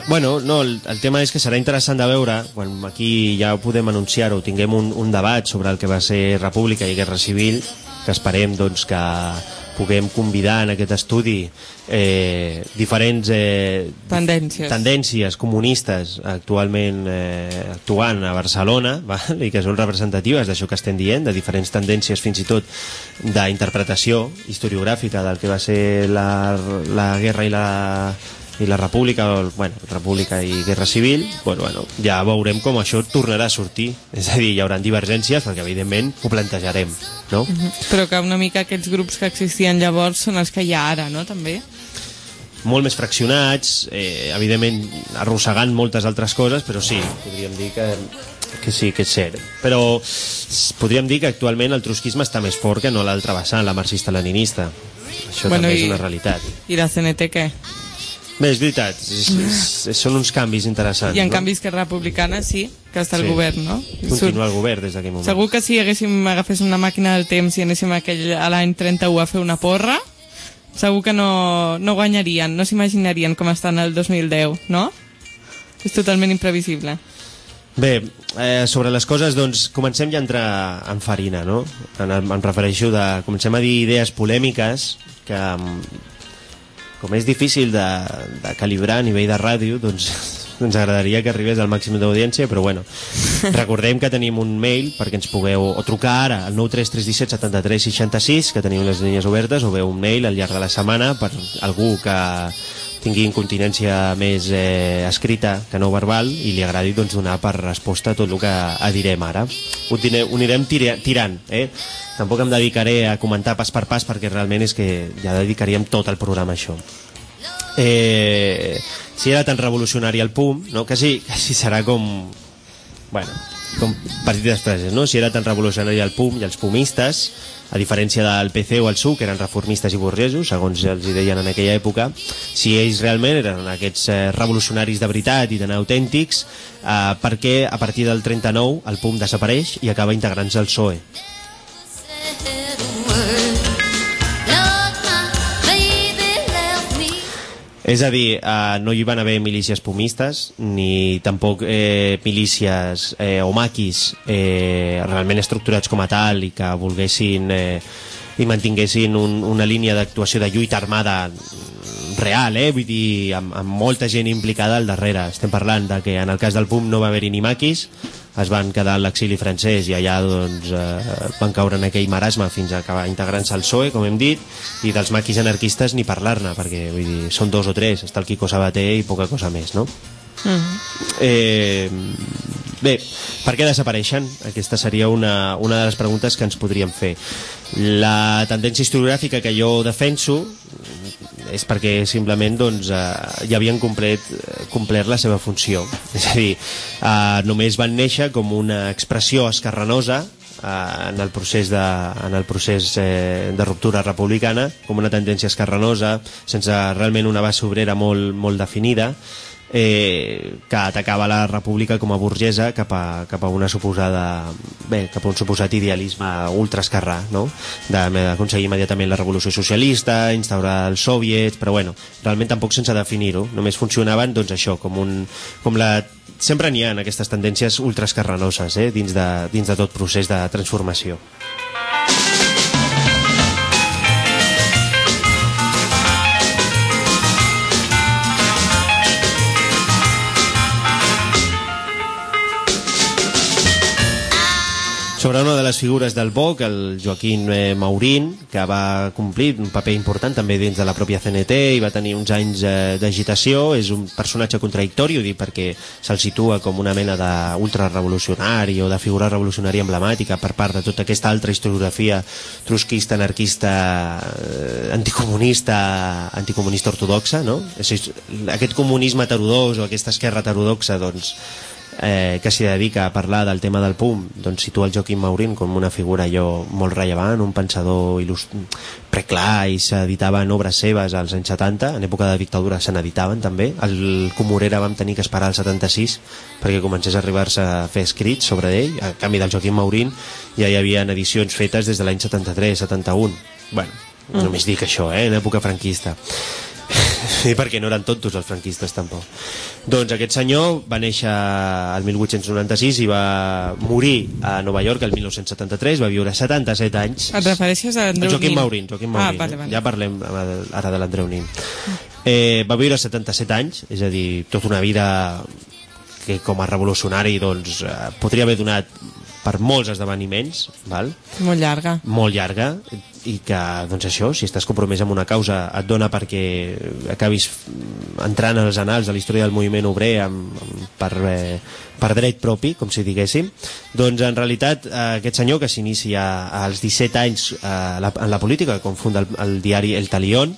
Bueno, no, el, el tema és que serà interessant de veure, quan aquí ja ho podem anunciar-ho, tinguem un, un debat sobre el que va ser República i Guerra Civil, que esperem doncs, que puguem convidar en aquest estudi eh, diferents eh, Tendències. tendències comunistes actualment eh, actuant a Barcelona val? i que són representatives d'això que estem dient, de diferents tendències fins i tot d'interpretació historiogràfica del que va ser la, la guerra i la, i la república, bueno, república i guerra civil, bueno, bueno, ja veurem com això tornarà a sortir. És a dir, hi haurà divergències perquè evidentment ho plantejarem, no? Però que una mica aquests grups que existien llavors són els que hi ha ara, no? També. molt més fraccionats, eh, evidentment arrossegant moltes altres coses, però sí, podríem dir que, que sí que és cert. Però podríem dir que actualment el trotskisme està més fort que no l'altra vessant, la marxista-leninista. Això Bueno, també i- és una realitat. I la CNT què? Bé, és veritat, és, és, és, són uns canvis interessants. I en no? canvi Esquerra Republicana sí, que està al Sí. govern, no? Continua el govern des d'aquell moment. Segur que si haguéssim agafés una màquina del temps i anéssim aquell, a l'any 31 a fer una porra, segur que no, no guanyarien, no s'imaginarien com estan el 2010, no? És totalment imprevisible. Bé, eh, sobre les coses, doncs, comencem ja a entrar en farina, no? En, el- em refereixo de... Comencem a dir idees polèmiques que, mm, com és difícil de, de calibrar a nivell de ràdio, doncs ens agradaria que arribés al màxim d'audiència, però bueno, recordem que tenim un mail perquè ens pugueu o trucar ara al 93317 73 66, que tenim les línies obertes, o bé un mail al llarg de la setmana per algú que tingui incontinència més eh, escrita que no verbal i li agradi doncs, donar per resposta tot el que a direm ara. Ho, anirem tira, tirant, eh? Tampoc em dedicaré a comentar pas per pas perquè realment és que ja dedicaríem tot el programa a això. Eh, si era tan revolucionari el PUM, no? quasi, quasi serà com... Bueno, com petites frases, no? Si era tan revolucionari el PUM i els pumistes, a diferència del PC o el SU, que eren reformistes i burgesos, segons els deien en aquella època, si ells realment eren aquests eh, revolucionaris de veritat i tan autèntics, eh, perquè a partir del 39 el PUM desapareix i acaba integrant-se al PSOE. És a dir, eh, no hi van haver milícies pumistes, ni tampoc eh, milícies eh, o maquis eh, realment estructurats com a tal i que volguessin eh, i mantinguessin un, una línia d'actuació de lluita armada real, eh? vull dir, amb, amb molta gent implicada al darrere. Estem parlant de que en el cas del PUM no va haver-hi ni maquis, es van quedar a l'exili francès i allà doncs, eh, van caure en aquell marasme fins a acabar integrant-se al PSOE, com hem dit, i dels maquis anarquistes ni parlar-ne, perquè vull dir, són dos o tres, està el Quico Sabater i poca cosa més, no? Eh, bé, per què desapareixen? Aquesta seria una, una de les preguntes que ens podríem fer. La tendència historiogràfica que jo defenso és perquè simplement doncs, eh, ja havien complet, complert la seva funció. És a dir, eh, només van néixer com una expressió escarrenosa eh, en el procés, de, en el procés eh, de ruptura republicana, com una tendència escarrenosa, sense realment una base obrera molt, molt definida, eh, que atacava la república com a burgesa cap a, cap a una suposada bé, cap a un suposat idealisme ultraesquerrà no? d'aconseguir immediatament la revolució socialista instaurar els soviets però bueno, realment tampoc sense definir-ho només funcionaven doncs això com, un, com la sempre n'hi ha aquestes tendències ultraesquerranoses eh? dins, de, dins de tot procés de transformació sobre una de les figures del BOC, el Joaquín eh, Maurín, que va complir un paper important també dins de la pròpia CNT i va tenir uns anys eh, d'agitació, és un personatge contradictori, ho dic perquè se'l situa com una mena d'ultrarevolucionari o de figura revolucionària emblemàtica per part de tota aquesta altra historiografia trotskista, anarquista, eh, anticomunista, anticomunista ortodoxa, no? És, aquest comunisme heterodós o aquesta esquerra heterodoxa, doncs, eh, que s'hi dedica a parlar del tema del PUM? Doncs situa el Joaquim Maurín com una figura allò molt rellevant, un pensador il·lust... preclar i s'editaven obres seves als anys 70, en època de dictadura se n'editaven també, el Comorera vam tenir que esperar al 76 perquè comencés a arribar-se a fer escrits sobre ell, a canvi del Joaquim Maurín ja hi havia edicions fetes des de l'any 73-71 bueno, només dic això, eh, en època franquista i perquè no eren tontos els franquistes tampoc doncs aquest senyor va néixer el 1896 i va morir a Nova York el 1973 va viure 77 anys Et refereixes a Andreu Joaquim Nin? Maurín, Joaquim Ah, Maurín vale, eh? vale. ja parlem ara de l'Andreu Nin eh, va viure 77 anys és a dir, tota una vida que com a revolucionari doncs, eh, podria haver donat per molts esdeveniments val? Molt llarga. molt llarga i que, doncs això, si estàs compromès amb una causa et dona perquè acabis entrant als anals de la història del moviment obrer amb, amb, per, eh, per dret propi, com si diguéssim doncs en realitat eh, aquest senyor que s'inicia als 17 anys eh, la, en la política, com funda el, el diari El Talión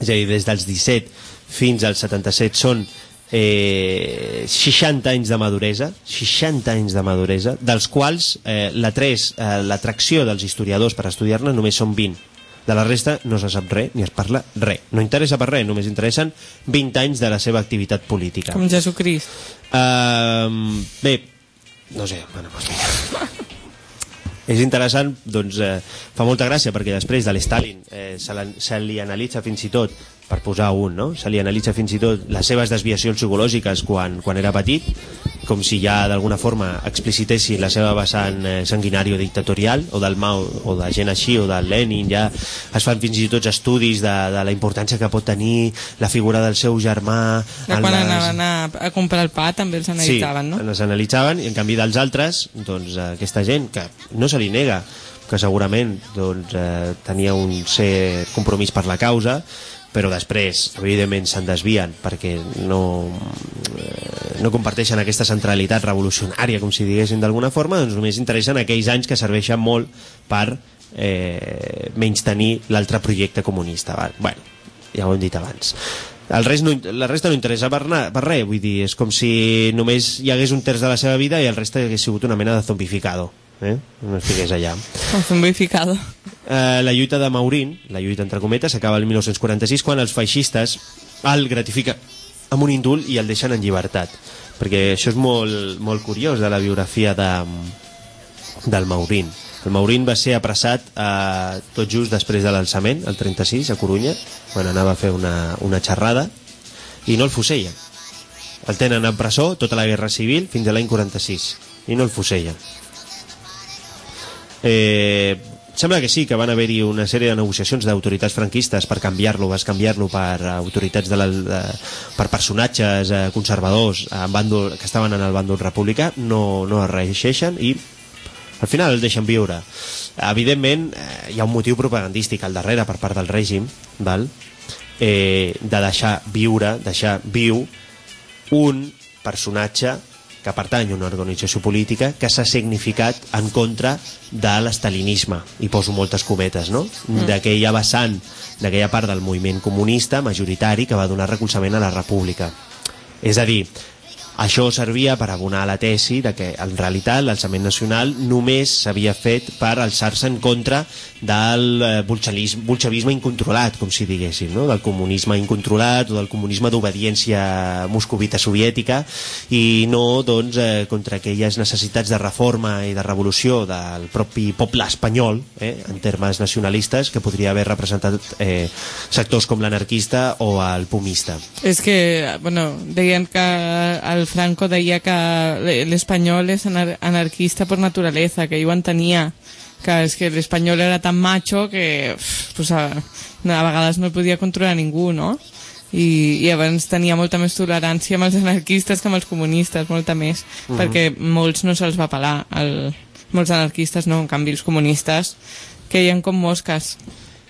és a dir, des dels 17 fins als 77 són eh, 60 anys de maduresa, 60 anys de maduresa, dels quals eh, la 3, eh, l'atracció dels historiadors per estudiar-ne només són 20. De la resta no se sap res, ni es parla res. No interessa per res, només interessen 20 anys de la seva activitat política. Com Jesucrist. Uh, bé, no sé, bueno, doncs mira. És interessant, doncs eh, fa molta gràcia perquè després de l'Stalin eh, se, se li analitza fins i tot per posar un, no? se li analitza fins i tot les seves desviacions psicològiques quan, quan era petit, com si ja d'alguna forma explicitessin la seva vessant eh, sanguinària o dictatorial, o del Mao, o de gent així, o del Lenin, ja es fan fins i tot estudis de, de la importància que pot tenir la figura del seu germà... De quan les- anaven a, a comprar el pa també els analitzaven, sí, no? els analitzaven i en canvi dels altres doncs, eh, aquesta gent que no se li nega que segurament doncs, eh, tenia un cert compromís per la causa però després, evidentment, se'n desvien perquè no, eh, no comparteixen aquesta centralitat revolucionària, com si diguéssim d'alguna forma, doncs només interessen aquells anys que serveixen molt per eh, menys tenir l'altre projecte comunista. Va. Bueno, ja ho hem dit abans. El rest no, la resta no interessa per, na, per res, vull dir, és com si només hi hagués un terç de la seva vida i el resta hagués sigut una mena de zombificado. Eh? No estigués allà. Com zombificado. Eh, la lluita de Maurín, la lluita entre cometes, s'acaba el 1946 quan els feixistes el gratifiquen amb un indult i el deixen en llibertat. Perquè això és molt, molt curiós de la biografia de, del Maurín. El Maurín va ser apressat eh, tot just després de l'alçament, el 36, a Corunya, quan anava a fer una, una xerrada, i no el fusellen. El tenen a presó tota la Guerra Civil fins a l'any 46, i no el fusellen. Eh, sembla que sí, que van haver-hi una sèrie de negociacions d'autoritats franquistes per canviar-lo, vas canviar-lo per autoritats de la, de, per personatges eh, conservadors eh, bàndol, que estaven en el bàndol republicà, no, no es reeixeixen i al final el deixen viure. Evidentment, eh, hi ha un motiu propagandístic al darrere per part del règim, val? Eh, de deixar viure, deixar viu un personatge que pertany a una organització política que s'ha significat en contra de l'estalinisme, i poso moltes cometes, no? D'aquella vessant, d'aquella part del moviment comunista majoritari que va donar recolzament a la república. És a dir, això servia per abonar la tesi de que en realitat l'alçament nacional només s'havia fet per alçar-se en contra del eh, bolxevisme, incontrolat, com si diguéssim, no? del comunisme incontrolat o del comunisme d'obediència moscovita soviètica i no doncs, eh, contra aquelles necessitats de reforma i de revolució del propi poble espanyol eh, en termes nacionalistes que podria haver representat eh, sectors com l'anarquista o el pumista. És que, bueno, deien que el Franco deia que l'espanyol és anar anarquista per naturaleza, que ell ho entenia, que és que l'espanyol era tan macho que pues, a, a vegades no el podia controlar ningú, no? I, i abans tenia molta més tolerància amb els anarquistes que amb els comunistes, molta més, Mhm. perquè molts no se'ls va pelar, el, molts anarquistes no, en canvi els comunistes queien com mosques.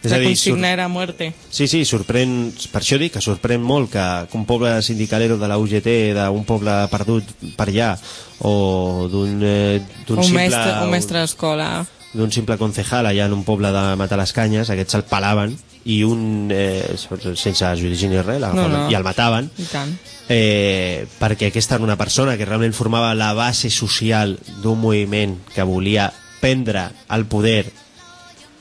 És La a dir, consigna sur- era muerte. Sí, sí, sorprèn, per això dic que sorprèn molt que, que un poble sindicalero de la UGT, d'un poble perdut per allà, o d'un eh, Un simple, mestre, un mestre d'escola. d'un simple concejal allà en un poble de Matar les Canyes, aquests se'l palaven, i un, eh, sense judici ni res, No, no. i el mataven, I tant. eh, perquè aquesta era una persona que realment formava la base social d'un moviment que volia prendre el poder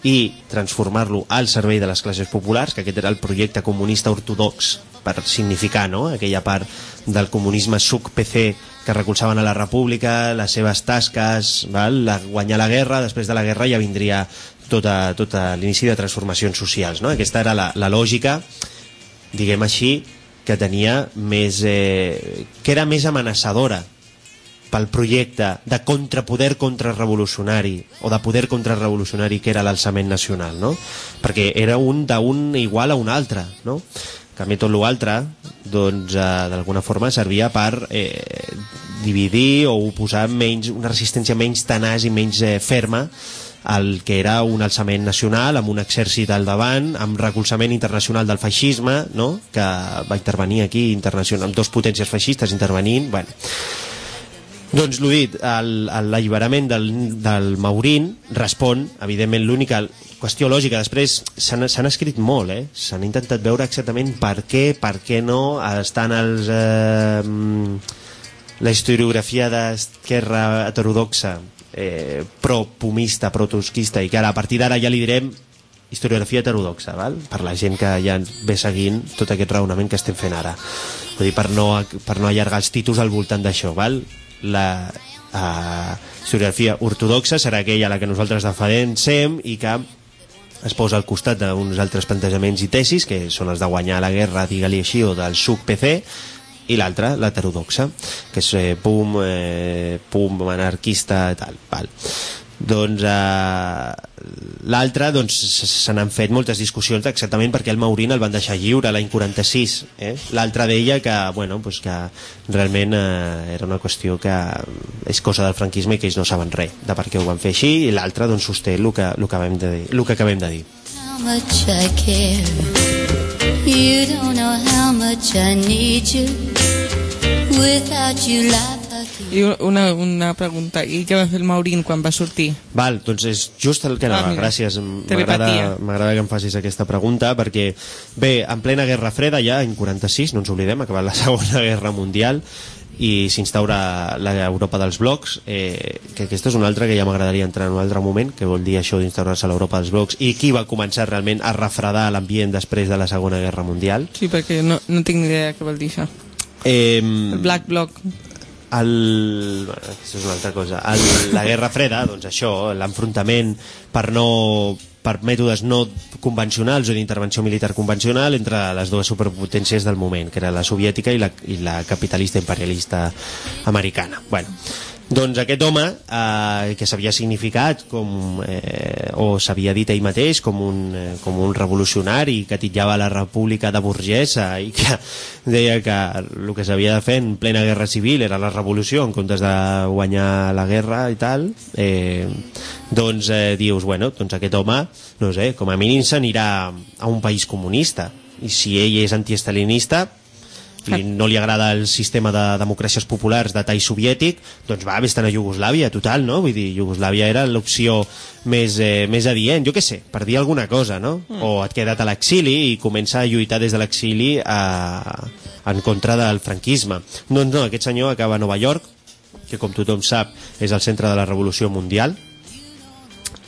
i transformar-lo al servei de les classes populars, que aquest era el projecte comunista ortodox per significar no? aquella part del comunisme suc-PC que recolzaven a la república, les seves tasques, val? La, guanyar la guerra, després de la guerra ja vindria tota, tota l'inici de transformacions socials. No? Aquesta era la, la lògica, diguem així, que tenia més... Eh, que era més amenaçadora pel projecte de contrapoder contrarrevolucionari o de poder contrarrevolucionari que era l'alçament nacional, no? Perquè era un d'un igual a un altre, no? En canvi, tot l'altre, doncs, eh, d'alguna forma servia per eh, dividir o oposar menys, una resistència menys tenaç i menys eh, ferma el que era un alçament nacional amb un exèrcit al davant, amb recolzament internacional del feixisme, no? que va intervenir aquí internacional, amb dos potències feixistes intervenint, bueno, Doncs l'ho dit, l'alliberament del, del Maurín respon, evidentment, l'única qüestió lògica. Després s'han escrit molt, eh? S'han intentat veure exactament per què, per què no, estan els... Eh, la historiografia d'esquerra heterodoxa eh, pro-pumista, pro-tosquista i que ara a partir d'ara ja li direm historiografia heterodoxa, val? per la gent que ja ve seguint tot aquest raonament que estem fent ara. Vull dir, per no, per no allargar els títols al voltant d'això, val? La uh, historiografia ortodoxa serà aquella a la que nosaltres defensem i que es posa al costat d'uns altres plantejaments i tesis, que són els de guanyar la guerra, digue-li així, o del SUC-PC, i l'altra, l'heterodoxa, que és eh, pum, eh, pum anarquista tal. Val. Doncs eh, l'altre, doncs, se n'han fet moltes discussions exactament perquè el Maurín el van deixar lliure l'any 46. Eh? L'altre deia que, bueno, pues que realment eh, era una qüestió que és cosa del franquisme i que ells no saben res de per què ho van fer així i l'altre doncs, sosté el que, el, que de dir, el que acabem de dir. How much I care. You don't know how much I need you. Without you, life I una, una pregunta, i què va fer el Maurín quan va sortir? Val, doncs és just el que Ah, anava, mira. gràcies. M'agrada que em facis aquesta pregunta perquè, bé, en plena Guerra Freda ja, en 46, no ens oblidem, ha acabat la Segona Guerra Mundial i s'instaura l'Europa dels blocs eh, que aquesta és una altra que ja m'agradaria entrar en un altre moment, que vol dir això d'instaurar-se l'Europa dels blocs i qui va començar realment a refredar l'ambient després de la Segona Guerra Mundial Sí, perquè no, no tinc ni idea què vol dir això. eh, El Black Bloc. El... Bueno, aquesta és una altra cosa. El, la Guerra Freda, doncs això, l'enfrontament per no per mètodes no convencionals o d'intervenció militar convencional entre les dues superpotències del moment, que era la soviètica i la, i la capitalista imperialista americana. Bueno, doncs aquest home, eh, que s'havia significat com, eh, o s'havia dit ell mateix com un, eh, com un revolucionari que titllava la república de burgesa i que deia que el que s'havia de fer en plena guerra civil era la revolució en comptes de guanyar la guerra i tal, eh, doncs eh, dius, bueno, doncs aquest home, no sé, com a mínim s'anirà a un país comunista. I si ell és antiestalinista i no li agrada el sistema de democràcies populars de tall soviètic, doncs va, vés a Iugoslàvia, total, no? Vull dir, Iugoslàvia era l'opció més, eh, més adient, jo què sé, per dir alguna cosa, no? Mm. O et queda't a l'exili i comença a lluitar des de l'exili a... en contra del franquisme. Doncs no, aquest senyor acaba a Nova York, que com tothom sap és el centre de la revolució mundial,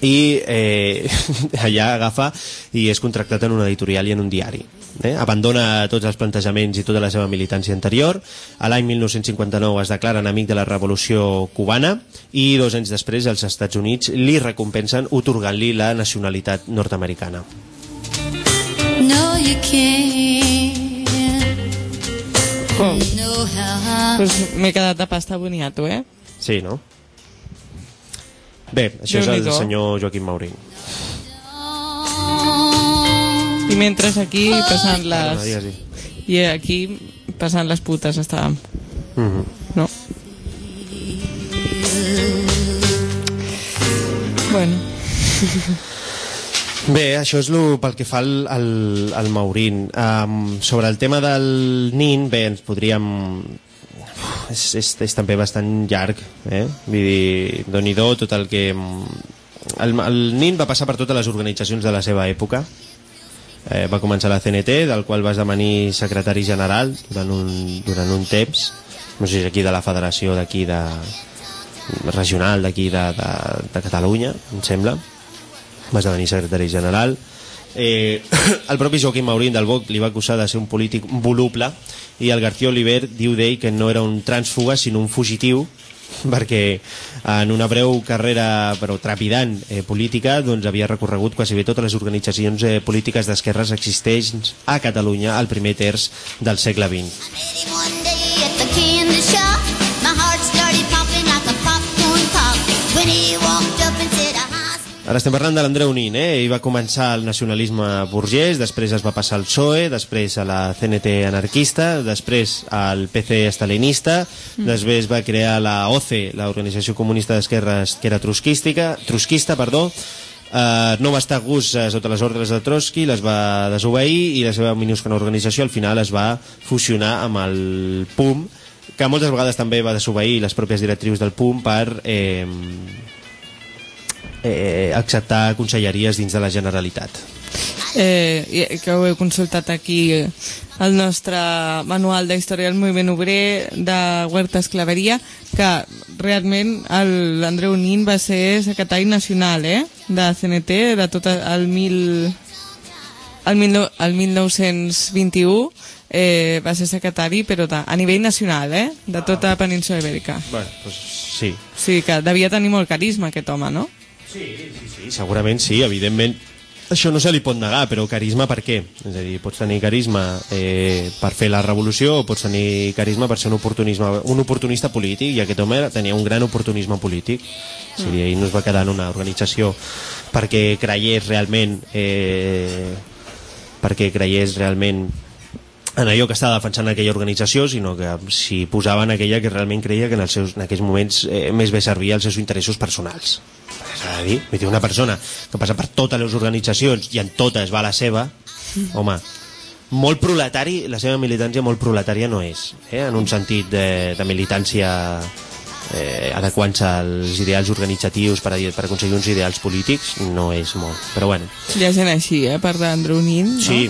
i eh, allà agafa i és contractat en una editorial i en un diari eh? abandona tots els plantejaments i tota la seva militància anterior a l'any 1959 es declara enemic de la revolució cubana i dos anys després els Estats Units li recompensen otorgant-li la nacionalitat nord-americana No, you can't. Oh, Know how pues m'he quedat de pasta boniato, eh? sí, no? Bé, això és el senyor Joaquim Maurín I mentre aquí passant les... digues-hi. I aquí passant les putes estàvem, Mhm. no? Bueno, Bé, això és lo, pel que fa al, al, al Maurín. Um, sobre el tema del nin, bé, ens podríem... És, és, és també bastant llarg, eh? Vull dir, doni do tot el que... El, el nin va passar per totes les organitzacions de la seva època. Eh, va començar la CNT, del qual va esdevenir secretari general durant un, durant un temps. No sé si aquí de la federació d'aquí de regional d'aquí de, de, de Catalunya, em sembla va esdevenir secretari general eh, el propi Joaquim Maurín del Boc li va acusar de ser un polític voluble i el García Oliver diu d'ell que no era un trànsfuga sinó un fugitiu perquè en una breu carrera però trepidant eh, política doncs havia recorregut quasi bé totes les organitzacions eh, polítiques d'esquerres existents a Catalunya al primer terç del segle XX Ara estem parlant de l'Andreu Nin, eh? Ell va començar el nacionalisme burgès, després es va passar al PSOE, després a la CNT anarquista, després al PC estalinista, mm. després va crear la OCE, l'Organització Comunista d'Esquerres, que era trotskística, trotskista, perdó, Uh, no va estar a gust uh, sota les ordres de Trotsky, les va desobeir i la seva minúscula organització al final es va fusionar amb el PUM que moltes vegades també va desobeir les pròpies directrius del PUM per eh, eh, acceptar conselleries dins de la Generalitat. eh, que ho he consultat aquí eh, el nostre manual de història del moviment obrer de Huerta Esclaveria que realment l'Andreu Nin va ser secretari nacional eh, de CNT de tot el, mil, el, mil, el 1921 eh, va ser secretari però de, a nivell nacional eh, de tota la península ibèrica Bueno, doncs sí, sigui que devia tenir molt carisma aquest home, no? Sí, segurament sí, evidentment. Això no se li pot negar, però carisma per què? És a dir, pots tenir carisma eh, per fer la revolució o pots tenir carisma per ser un, oportunisme, un oportunista polític i aquest home tenia un gran oportunisme polític. O sigui, ell no es va quedar en una organització perquè creiés realment eh, perquè creiés realment en allò que estava defensant aquella organització, sinó que s'hi posava en aquella que realment creia que en, els seus, en aquells moments eh, més bé servia als seus interessos personals. S'ha de dir, una persona que passa per totes les organitzacions i en totes va la seva, home, molt proletari, la seva militància molt proletària no és, eh? en un sentit de, de militància eh, adequant-se als ideals organitzatius per, a- per aconseguir uns ideals polítics no és molt, però bueno Hi ha gent així, eh, per d'Andreu Nin, no? Sí.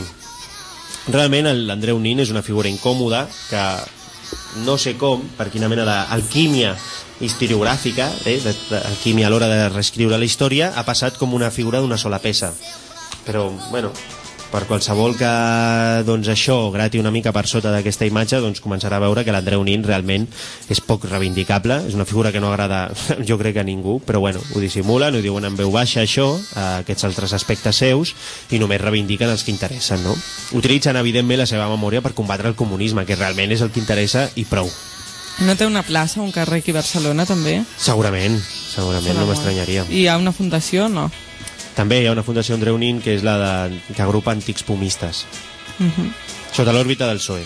Realment l'Andreu Nin és una figura incòmoda que no sé com, per quina mena d'alquímia historiogràfica, eh, d'alquímia a l'hora de reescriure la història, ha passat com una figura d'una sola peça. Però, bueno, per qualsevol que doncs, això grati una mica per sota d'aquesta imatge, doncs començarà a veure que l'Andreu Nin realment és poc reivindicable, és una figura que no agrada jo crec a ningú, però bueno, ho dissimulen, ho diuen en veu baixa això, eh, aquests altres aspectes seus, i només reivindiquen els que interessen, no? Utilitzen evidentment la seva memòria per combatre el comunisme, que realment és el que interessa i prou. No té una plaça, un carrer aquí a Barcelona, també? Segurament, segurament, no m'estranyaria. I hi ha una fundació, no? També hi ha una fundació Andreu Nin que és la de, que agrupa antics pumistes. Sota l'òrbita del PSOE.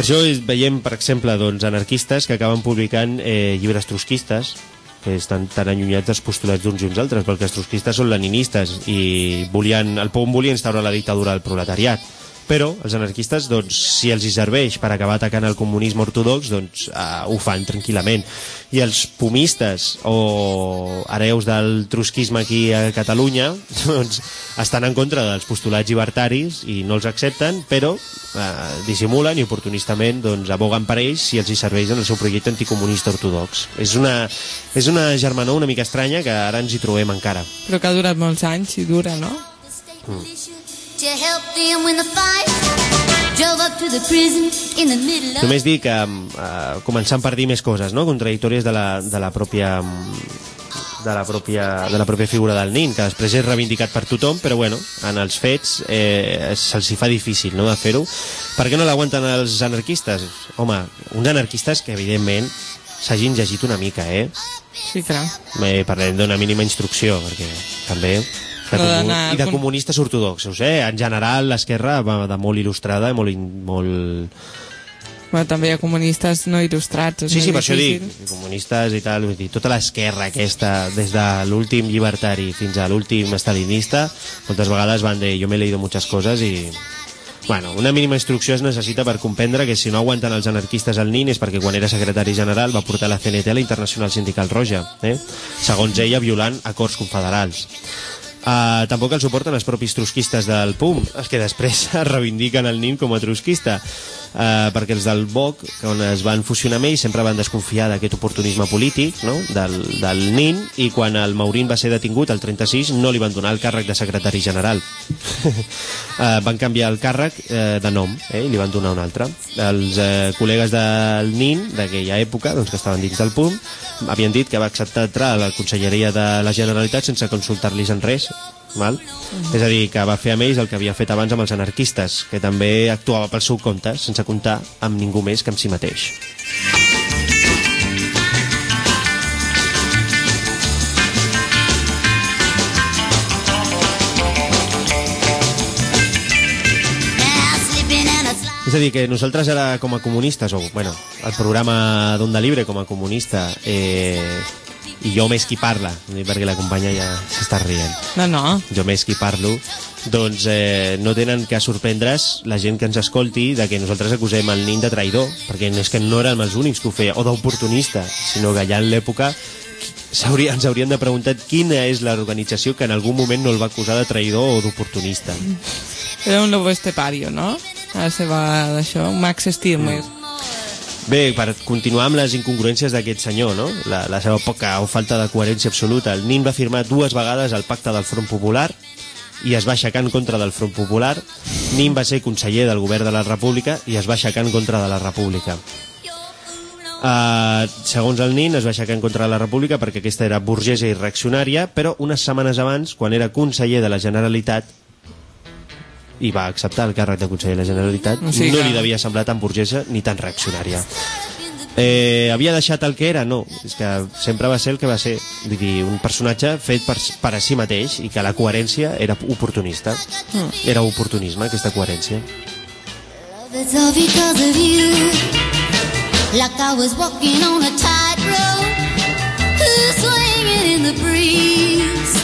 Per això veiem, per exemple, doncs, anarquistes que acaben publicant eh, llibres trotskistes que estan tan allunyats dels postulats d'uns i uns altres, perquè els trotskistes són leninistes i volien, el POUM volia instaurar la dictadura del proletariat. Però els anarquistes, doncs, si els hi serveix per acabar atacant el comunisme ortodox, doncs uh, ho fan tranquil·lament. I els pumistes o hereus del trotskisme aquí a Catalunya doncs, estan en contra dels postulats llibertaris i no els accepten, però uh, dissimulen i oportunistament doncs, aboguen per ells si els hi serveix en el seu projecte anticomunista ortodox. És una, és una germanor una mica estranya que ara ens hi trobem encara. Però que ha durat molts anys i dura, no? To help them win the fight, drove up to the prison in the middle of Només dir que, uh, començant per dir més coses, no? contradictòries de la, de la pròpia de la, pròpia, de la pròpia figura del nin, que després és reivindicat per tothom, però bueno, en els fets eh, se'ls fa difícil no, de fer-ho. Per què no l'aguanten els anarquistes? Home, uns anarquistes que evidentment s'hagin llegit una mica, eh? Sí, clar. eh parlem d'una mínima instrucció, perquè també... De No comu d'anar I de comunistes ortodoxos, eh? En general, l'esquerra va de molt il·lustrada, molt, in- molt, Bueno, també hi ha comunistes no il·lustrats. Sí, sí, per això dic, comunistes i tal, dir, tota l'esquerra aquesta, des de l'últim llibertari fins a l'últim estalinista, moltes vegades van de, jo m'he leído muchas coses i... Bueno, una mínima instrucció es necessita per comprendre que si no aguanten els anarquistes al NIN és perquè quan era secretari general va portar la CNT a la Internacional Sindical Roja, eh? segons ella violant acords confederals. Uh, tampoc el suporten els propis trotskistes del PUM, els que després es reivindiquen el NIN com a trotskista, uh, perquè els del BOC, quan es van fusionar amb ells, sempre van desconfiar d'aquest oportunisme polític no? del, del NIN, i quan el Maurín va ser detingut, el 36, no li van donar el càrrec de secretari general. uh, van canviar el càrrec uh, de nom, eh? i li van donar un altre. Els uh, col·legues del NIN, d'aquella època, doncs, que estaven dins del PUM, havien dit que va acceptar entrar a la Conselleria de la Generalitat sense consultar-los en res, Val? És a dir, que va fer amb ells el que havia fet abans amb els anarquistes, que també actuava pel seu compte, sense comptar amb ningú més que amb si mateix. És a dir, que nosaltres ara com a comunistes, o bueno, el programa d'Onda Libre com a comunista, eh, i jo més qui parla, perquè la companya ja s'està rient No, no. jo més qui parlo, doncs eh, no tenen que sorprendre's la gent que ens escolti de que nosaltres acusem el nin de traïdor, perquè no és que no érem els únics que ho feia, o d'oportunista, sinó que ja en l'època s'hauria- ens haurien de preguntar quina és l'organització que en algun moment no el va acusar de traïdor o d'oportunista. Era un lobo estepario, no? La seva, d'això, Max Stirmer. Bé, per continuar amb les incongruències d'aquest senyor, no? la, la seva poca o falta de coherència absoluta, el nin va firmar dues vegades el pacte del Front Popular i es va aixecar en contra del Front Popular. Nin va ser conseller del govern de la República i es va aixecar en contra de la República. Uh, segons el Nin, es va aixecar en contra de la República perquè aquesta era burgesa i reaccionària, però unes setmanes abans, quan era conseller de la Generalitat, i va acceptar el càrrec de conseller de la Generalitat, O sigui no li devia semblar tan burgesa ni tan reaccionària. Eh, havia deixat el que era? No, és que sempre va ser el que va ser. Vull dir, un personatge fet per, per a si mateix i que la coherència era oportunista. Era oportunisme, aquesta coherència. It's all because of you. Like I was walking on a tightrope, swinging in the breeze.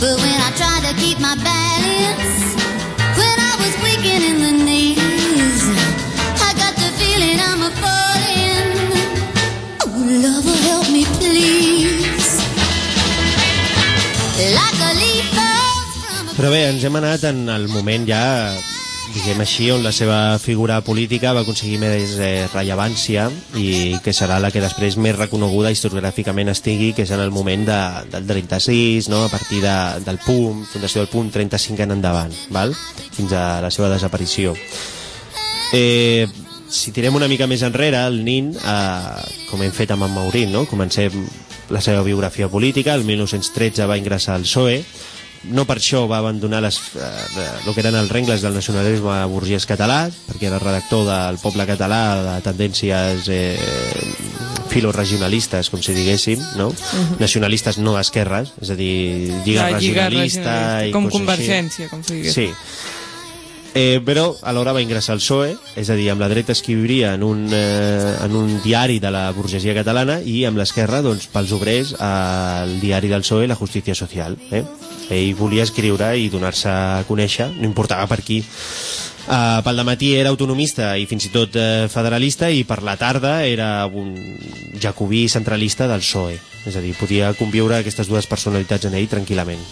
But when I tried to keep my balance, Però bé, ens hem anat en el moment ja, diguem així, on la seva figura política va aconseguir més eh, rellevància i que serà la que després més reconeguda historiogràficament estigui, que és en el moment de, del 36, no? a partir de, del PUM, fundació del PUM, 35 en endavant, val? fins a la seva desaparició. Eh, si tirem una mica més enrere, el Nin, eh, com hem fet amb en Maurín, no? comencem la seva biografia política, el 1913 va ingressar al PSOE, no per això va abandonar les, eh, el que eren els rengles del nacionalisme burgès català, perquè era redactor del poble català de tendències eh, filoregionalistes, com si diguéssim, no? Nacionalistes no d'esquerres, és a dir, lliga La Lliga regionalista Regionalista, i com Convergència, com si digués. Sí. Eh, però alhora va ingressar al PSOE, és a dir, amb la dreta escriuria en un, eh, en un diari de la burgesia catalana i amb l'esquerra, doncs, pels obrers, al diari del PSOE, La Justícia Social. Eh? Ell volia escriure i donar-se a conèixer, no importava per qui. Uh, pel matí era autonomista i fins i tot uh, federalista i per la tarda era un jacobí centralista del PSOE. És a dir, podia conviure aquestes dues personalitats en ell tranquil·lament.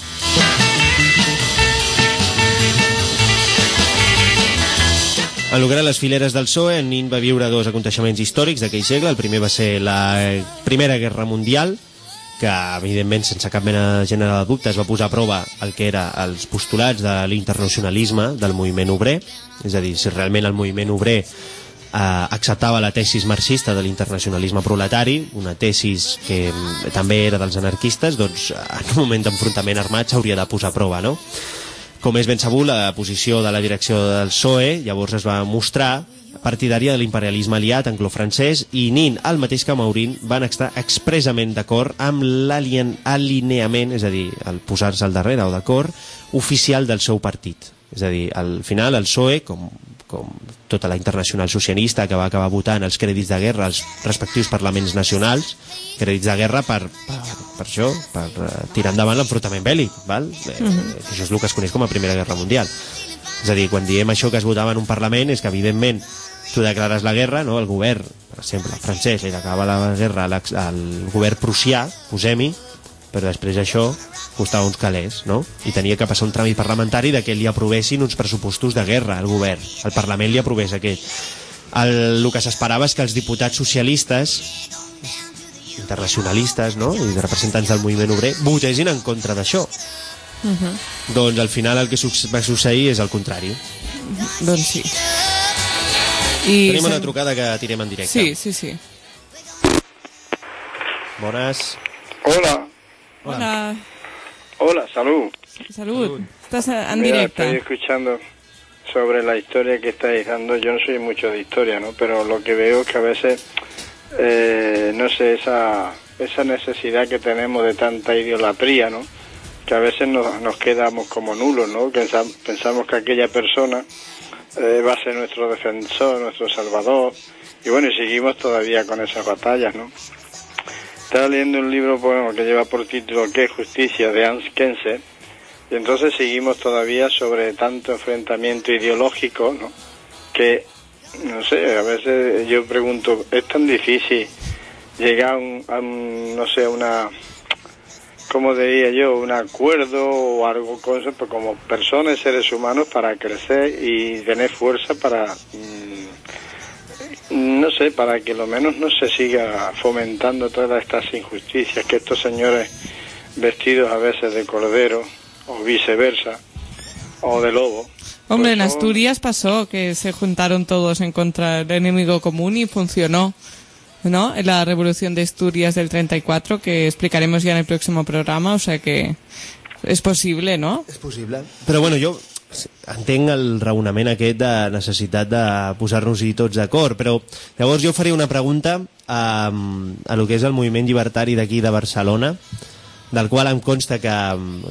En eren les fileres del PSOE, en Nin va viure dos aconteixements històrics d'aquell segle. El primer va ser la Primera Guerra Mundial, que evidentment sense cap mena de gènere de dubte es va posar a prova el que era els postulats de l'internacionalisme del moviment obrer, és a dir, si realment el moviment obrer eh, acceptava la tesis marxista de l'internacionalisme proletari, una tesis que mm, també era dels anarquistes, doncs en un moment d'enfrontament armat s'hauria de posar a prova, no? Com és ben sabut, la posició de la direcció del PSOE llavors es va mostrar partidària de l'imperialisme aliat anglo-francès i Nin, el mateix que Maurín, van estar expressament d'acord amb l'alineament, és a dir, el posar-se al darrere o d'acord, oficial del seu partit. És a dir, al final el PSOE, com, com tota la internacional socialista que va acabar votant els crèdits de guerra als respectius parlaments nacionals, crèdits de guerra per, per, per això, per uh, tirar endavant l'enfrontament bèl·lic, val? Eh, això és el que es coneix com a Primera Guerra Mundial. És a dir, quan diem això que es votava en un Parlament és que, evidentment, tu declares la guerra, no? el govern, per exemple, francès, li declarava la guerra al, al govern prussià, posem-hi, però després això costava uns calés, no? I tenia que passar un tràmit parlamentari de que li aprovessin uns pressupostos de guerra al govern. El Parlament li aprovés aquest. El, el que s'esperava és que els diputats socialistes internacionalistes no? i de representants del moviment obrer votessin en contra d'això. Uh -huh. Doncs al final el que va succeir és el contrari. Doncs sí. I Tenim una trucada que tirem en directe. Sí, sí, sí. Bones. Hola, Hola. hola, salud. Salud. Estás en Mira, estoy escuchando sobre la historia que estáis dando. Yo no soy mucho de historia, ¿no? Pero lo que veo es que a veces, eh, no sé, esa, esa necesidad que tenemos de tanta idolatría, ¿no? Que a veces nos, nos quedamos como nulos, ¿no? Pensam- pensamos que aquella persona eh, va a ser nuestro defensor, nuestro salvador. Y bueno, y seguimos todavía con esas batallas, ¿no? Estaba leyendo un libro bueno, que lleva por título ¿Qué justicia? de Hans Kense. Y entonces seguimos todavía sobre tanto enfrentamiento ideológico, ¿no? Que, no sé, a veces yo pregunto, ¿es tan difícil llegar a un, no sé, una, ¿cómo diría yo? Un acuerdo o algo con eso, pues como personas, seres humanos, para crecer y tener fuerza para, mm, no sé, para que lo menos no se siga fomentando todas estas injusticias, que estos señores vestidos a veces de cordero o viceversa, o de lobo. Hombre, pues en son- Asturias pasó que se juntaron todos en contra del enemigo común y funcionó. ¿No? En la revolución de Asturias del 34, que explicaremos ya en el próximo programa, o sea que es posible, ¿no? És possible. Però bueno, jo entenc el raonament aquest de necessitat de posar-nos-hi tots d'acord, però llavors jo faré una pregunta a, a lo que és el moviment llibertari d'aquí de Barcelona, del qual em consta que,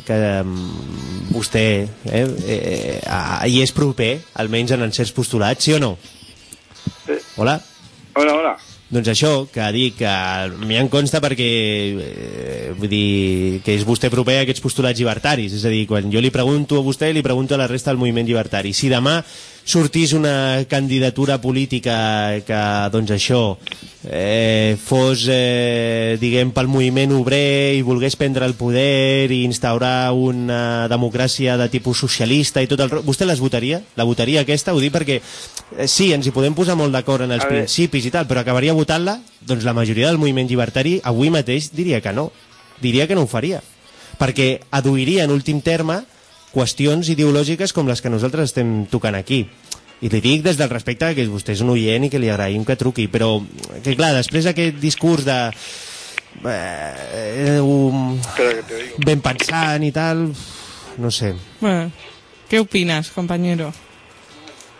que mm, vostè eh, eh, ah, hi és proper, almenys en certs postulats, sí o no? Sí. Hola? Hola, hola. Doncs això, que dic que a mi em consta perquè eh, vull dir que és vostè proper a aquests postulats llibertaris, és a dir, quan jo li pregunto a vostè li pregunto a la resta del moviment llibertari. Si demà sortís una candidatura política que, doncs això, eh, fos, eh, diguem, pel moviment obrer i volgués prendre el poder i instaurar una democràcia de tipus socialista i tot el... Vostè les votaria? La votaria aquesta? Ho dic perquè eh, sí, ens hi podem posar molt d'acord en els principis i tal, però acabaria votant-la? Doncs la majoria del moviment llibertari avui mateix diria que no. Diria que no ho faria. Perquè aduiria en últim terme qüestions ideològiques com les que nosaltres estem tocant aquí. I li dic des del respecte que vostè és un oient i que li agraïm que truqui, però que clar, després d'aquest discurs de eh, un, ben pensant i tal, no sé. Bueno, ¿qué opinas, compañero?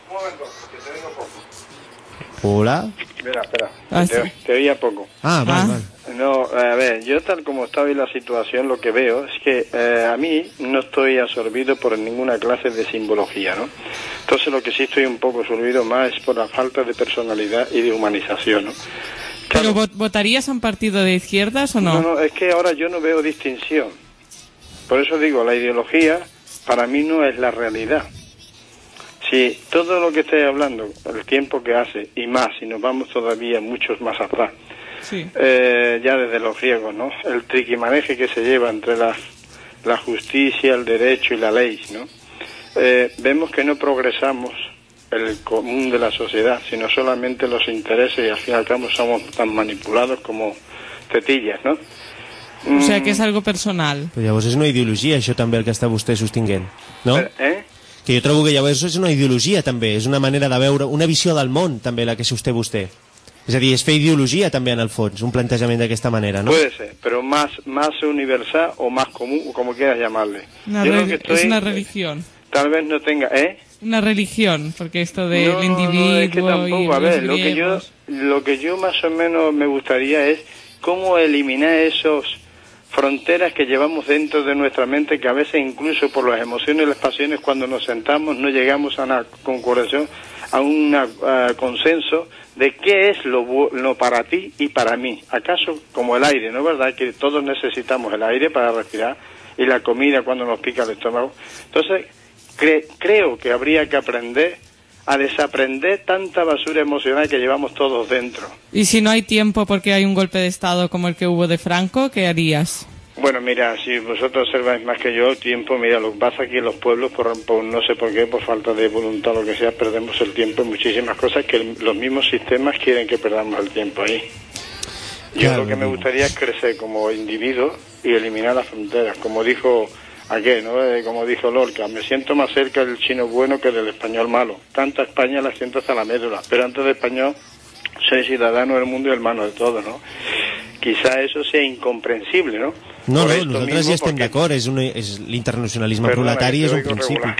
Un momento, que te digo poco. Hola? Espera, espera. Ah, te, sí. te oía poco. Ah, val, Ah. val. No, a ver, yo tal como está hoy la situación, lo que veo es que eh, a mí no estoy absorbido por ninguna clase de simbología, ¿no? Entonces lo que sí estoy un poco absorbido más es por la falta de personalidad y de humanización, ¿no? ¿Pero Claro, votarías a un partido de izquierdas o no? no, no, es que ahora yo no veo distinción. Por eso digo, la ideología para mí no es la realidad. Si todo lo que estoy hablando, el tiempo que hace y más, si nos vamos todavía muchos más atrás, Sí. eh, ya desde los griegos, ¿no? El triquimaneje que se lleva entre la, la justicia, el derecho y la ley, ¿no? Eh, vemos que no progresamos el común de la sociedad, sino solamente los intereses y al fin y al cabo somos tan manipulados como tetillas, ¿no? O sea que es algo personal. Però llavors és una ideologia, això també el que està vostè sostinguent, no? Eh? Que jo trobo que llavors és una ideologia també, és una manera de veure, una visió del món també la que sosté vostè. És a dir, és fer ideologia també en el fons, un plantejament d'aquesta manera, no? Puede ser, pero más, más universal o más común, o como quieras llamarle. Una Yo reli- que estoy- Es una religión. Tal vez no tenga, ¿eh? Una religión, porque esto del No, no, individuo no, es que tampoco, y a ver, lo que yo lo que yo más o menos me gustaría es cómo eliminar esos fronteras que llevamos dentro de nuestra mente que a veces incluso por las emociones y las pasiones cuando nos sentamos no llegamos a una concurrencia, a un consenso de qué es lo, lo para ti y para mí. ¿Acaso como el aire, no es verdad? Que todos necesitamos el aire para respirar y la comida cuando nos pica el estómago. Entonces, cre- creo que habría que aprender a desaprender tanta basura emocional que llevamos todos dentro. Y si no hay tiempo porque hay un golpe de Estado como el que hubo de Franco, ¿qué harías? Bueno, mira, si vosotros observáis más que yo el tiempo, mira, lo que pasa aquí en los pueblos, por, por no sé por qué, por falta de voluntad o lo que sea, perdemos el tiempo en muchísimas cosas que el- los mismos sistemas quieren que perdamos el tiempo ahí. Yo Claro, lo que me gustaría es crecer como individuo y eliminar las fronteras, como dijo aquel, ¿no? Eh, como dijo Lorca, me siento más cerca del chino bueno que del español malo. Tanta España la siento hasta la médula, pero antes de español soy ciudadano del mundo y hermano de todos, ¿no? Quizá eso sea incomprensible, ¿no? No, no, nosaltres ja estem d'acord, és, un, és l'internacionalisme proletari és un principi. regular.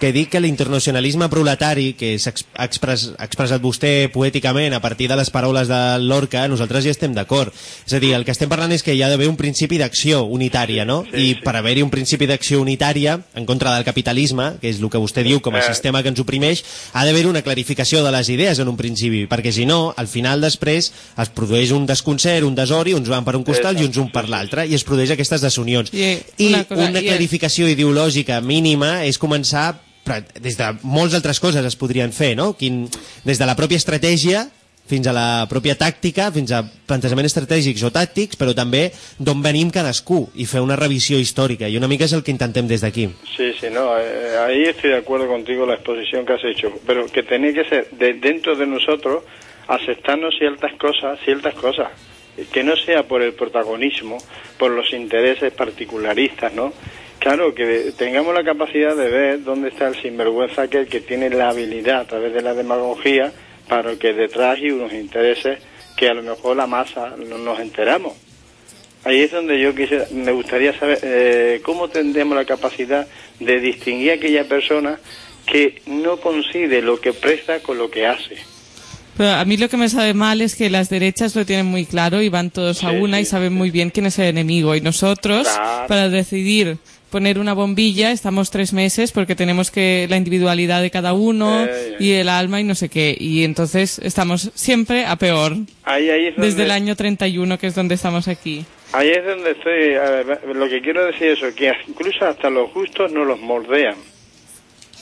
Que dic que l'internacionalisme proletari que s'ha ex- ha expres, expressat vostè poèticament a partir de les paraules de Lorca, nosaltres hi estem d'acord. És a dir, el que estem parlant és que hi ha d'haver un principi d'acció unitària, no? sí, I per haver-hi un principi d'acció unitària en contra del capitalisme, que és el que vostè diu com a Eh. sistema que ens oprimeix, ha d'haver una clarificació de les idees en un principi, perquè si no, al final després es produeix un desconcert, un desori, uns van per un costat i uns un per l'altre, i es produeix aquestes desunions. I, I una cosa, una i- clarificació ideològica mínima és començar però des de moltes altres coses es podrien fer, no? Quin, des de la pròpia estratègia fins a la pròpia tàctica, fins a plantejaments estratègics o tàctics, però també d'on venim cadascú i fer una revisió històrica. I una mica és el que intentem des d'aquí. Sí, sí, no, eh, ahí estoy de acuerdo contigo la exposición que has hecho, pero que tenía que ser de dentro de nosotros aceptarnos ciertas cosas, ciertas cosas, que no sea por el protagonismo, por los intereses particularistas, ¿no? Claro, que tengamos la capacidad de ver dónde está el sinvergüenza aquel que tiene la habilidad a través de la demagogia para que detrás hay unos intereses que a lo mejor la masa no nos enteramos. Ahí es donde yo quisiera, me gustaría saber eh, cómo tendremos la capacidad de distinguir a aquella persona que no coincide lo que presta con lo que hace. Pero a mí lo que me sabe mal es que las derechas lo tienen muy claro y van todos a Sí, una y sí, saben muy bien quién es el enemigo. Y nosotros, Claro. para decidir poner una bombilla, estamos tres meses porque tenemos que la individualidad de cada uno Eh, y el alma y no sé qué. Y entonces estamos siempre a peor. Ahí, ahí es donde, Desde el año 31, que es donde estamos aquí. ahí es donde estoy. ver, lo que quiero decir es eso, que incluso hasta los gustos no los moldean.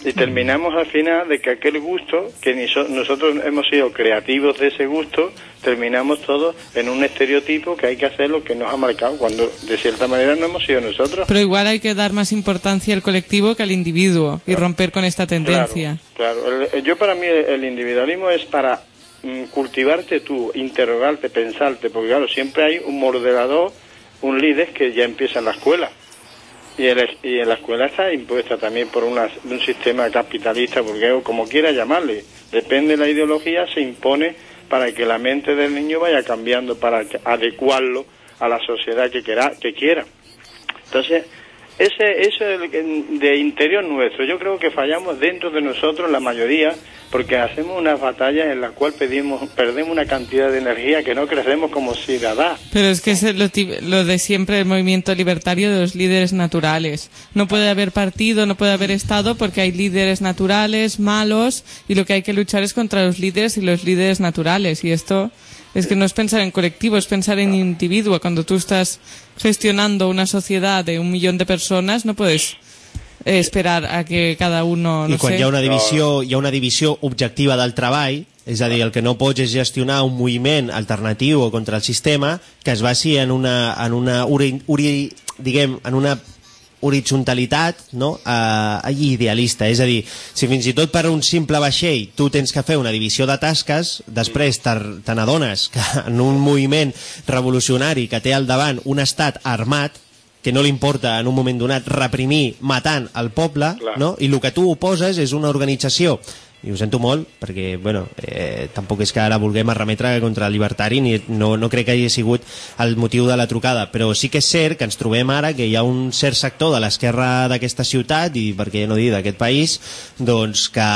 Y terminamos al final de que aquel gusto, que ni so- nosotros hemos sido creativos de ese gusto, terminamos todos en un estereotipo que hay que hacer lo que nos ha marcado, cuando de cierta manera no hemos sido nosotros. Pero igual hay que dar más importancia al colectivo que al individuo y romper con esta tendencia. Claro, claro. El- yo para mí el, el individualismo es para mm, cultivarte tú, interrogarte, pensarte, porque claro, siempre hay un moderador, un líder que ya empieza en la escuela. Y, el- y en la escuela está impuesta también por una- un sistema capitalista, o como quiera llamarle, depende de la ideología, se impone para que la mente del niño vaya cambiando, para adecuarlo a la sociedad que quiera. Que quiera. Entonces, ese, eso es de interior nuestro. Yo creo que fallamos dentro de nosotros la mayoría porque hacemos unas batallas en las cuales pedimos, perdemos una cantidad de energía que no crecemos como ciudadanos. Pero es que es lo de siempre el movimiento libertario de los líderes naturales. No puede haber partido, no puede haber Estado porque hay líderes naturales, malos, y lo que hay que luchar es contra los líderes y los líderes naturales. Y esto es que no es pensar en colectivo, es pensar en individuo. Cuando tú estás gestionando una sociedad de un millón de personas, no puedes eh, esperar a que cada uno, no I quan sé... hi ha una divisió, hi ha una divisió objectiva del treball, és a dir, el que no pots és gestionar un moviment alternatiu o contra el sistema que es basi en una, en una, uri, uri, diguem, en una horitzontalitat no? uh, idealista, és a dir, si fins i tot per un simple vaixell tu tens que fer una divisió de tasques, després te, te n'adones que en un moviment revolucionari que té al davant un estat armat, que no li importa en un moment donat reprimir matant el poble, Clar. no? i el que tu oposes és una organització i ho sento molt perquè bueno, eh, tampoc és que ara vulguem arremetre contra el llibertari ni, no, no crec que hagi sigut el motiu de la trucada però sí que és cert que ens trobem ara que hi ha un cert sector de l'esquerra d'aquesta ciutat i per què no dir d'aquest país doncs que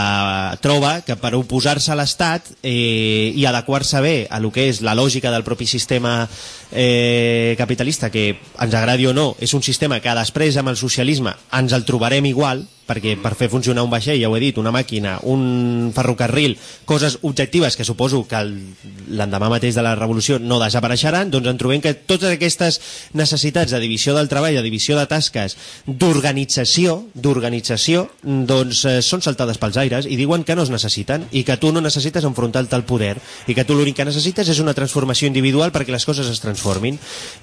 troba que per oposar-se a l'Estat eh, i adequar-se bé a lo que és la lògica del propi sistema eh, capitalista que ens agradi o no és un sistema que després amb el socialisme ens el trobarem igual perquè per fer funcionar un vaixell, ja ho he dit, una màquina, un ferrocarril, coses objectives que suposo que l'endemà mateix de la revolució no desapareixeran, doncs en trobem que totes aquestes necessitats de divisió del treball, de divisió de tasques, d'organització, d'organització, doncs eh, són saltades pels aires i diuen que no es necessiten i que tu no necessites enfrontar-te al poder i que tu l'únic que necessites és una transformació individual perquè les coses es transformin.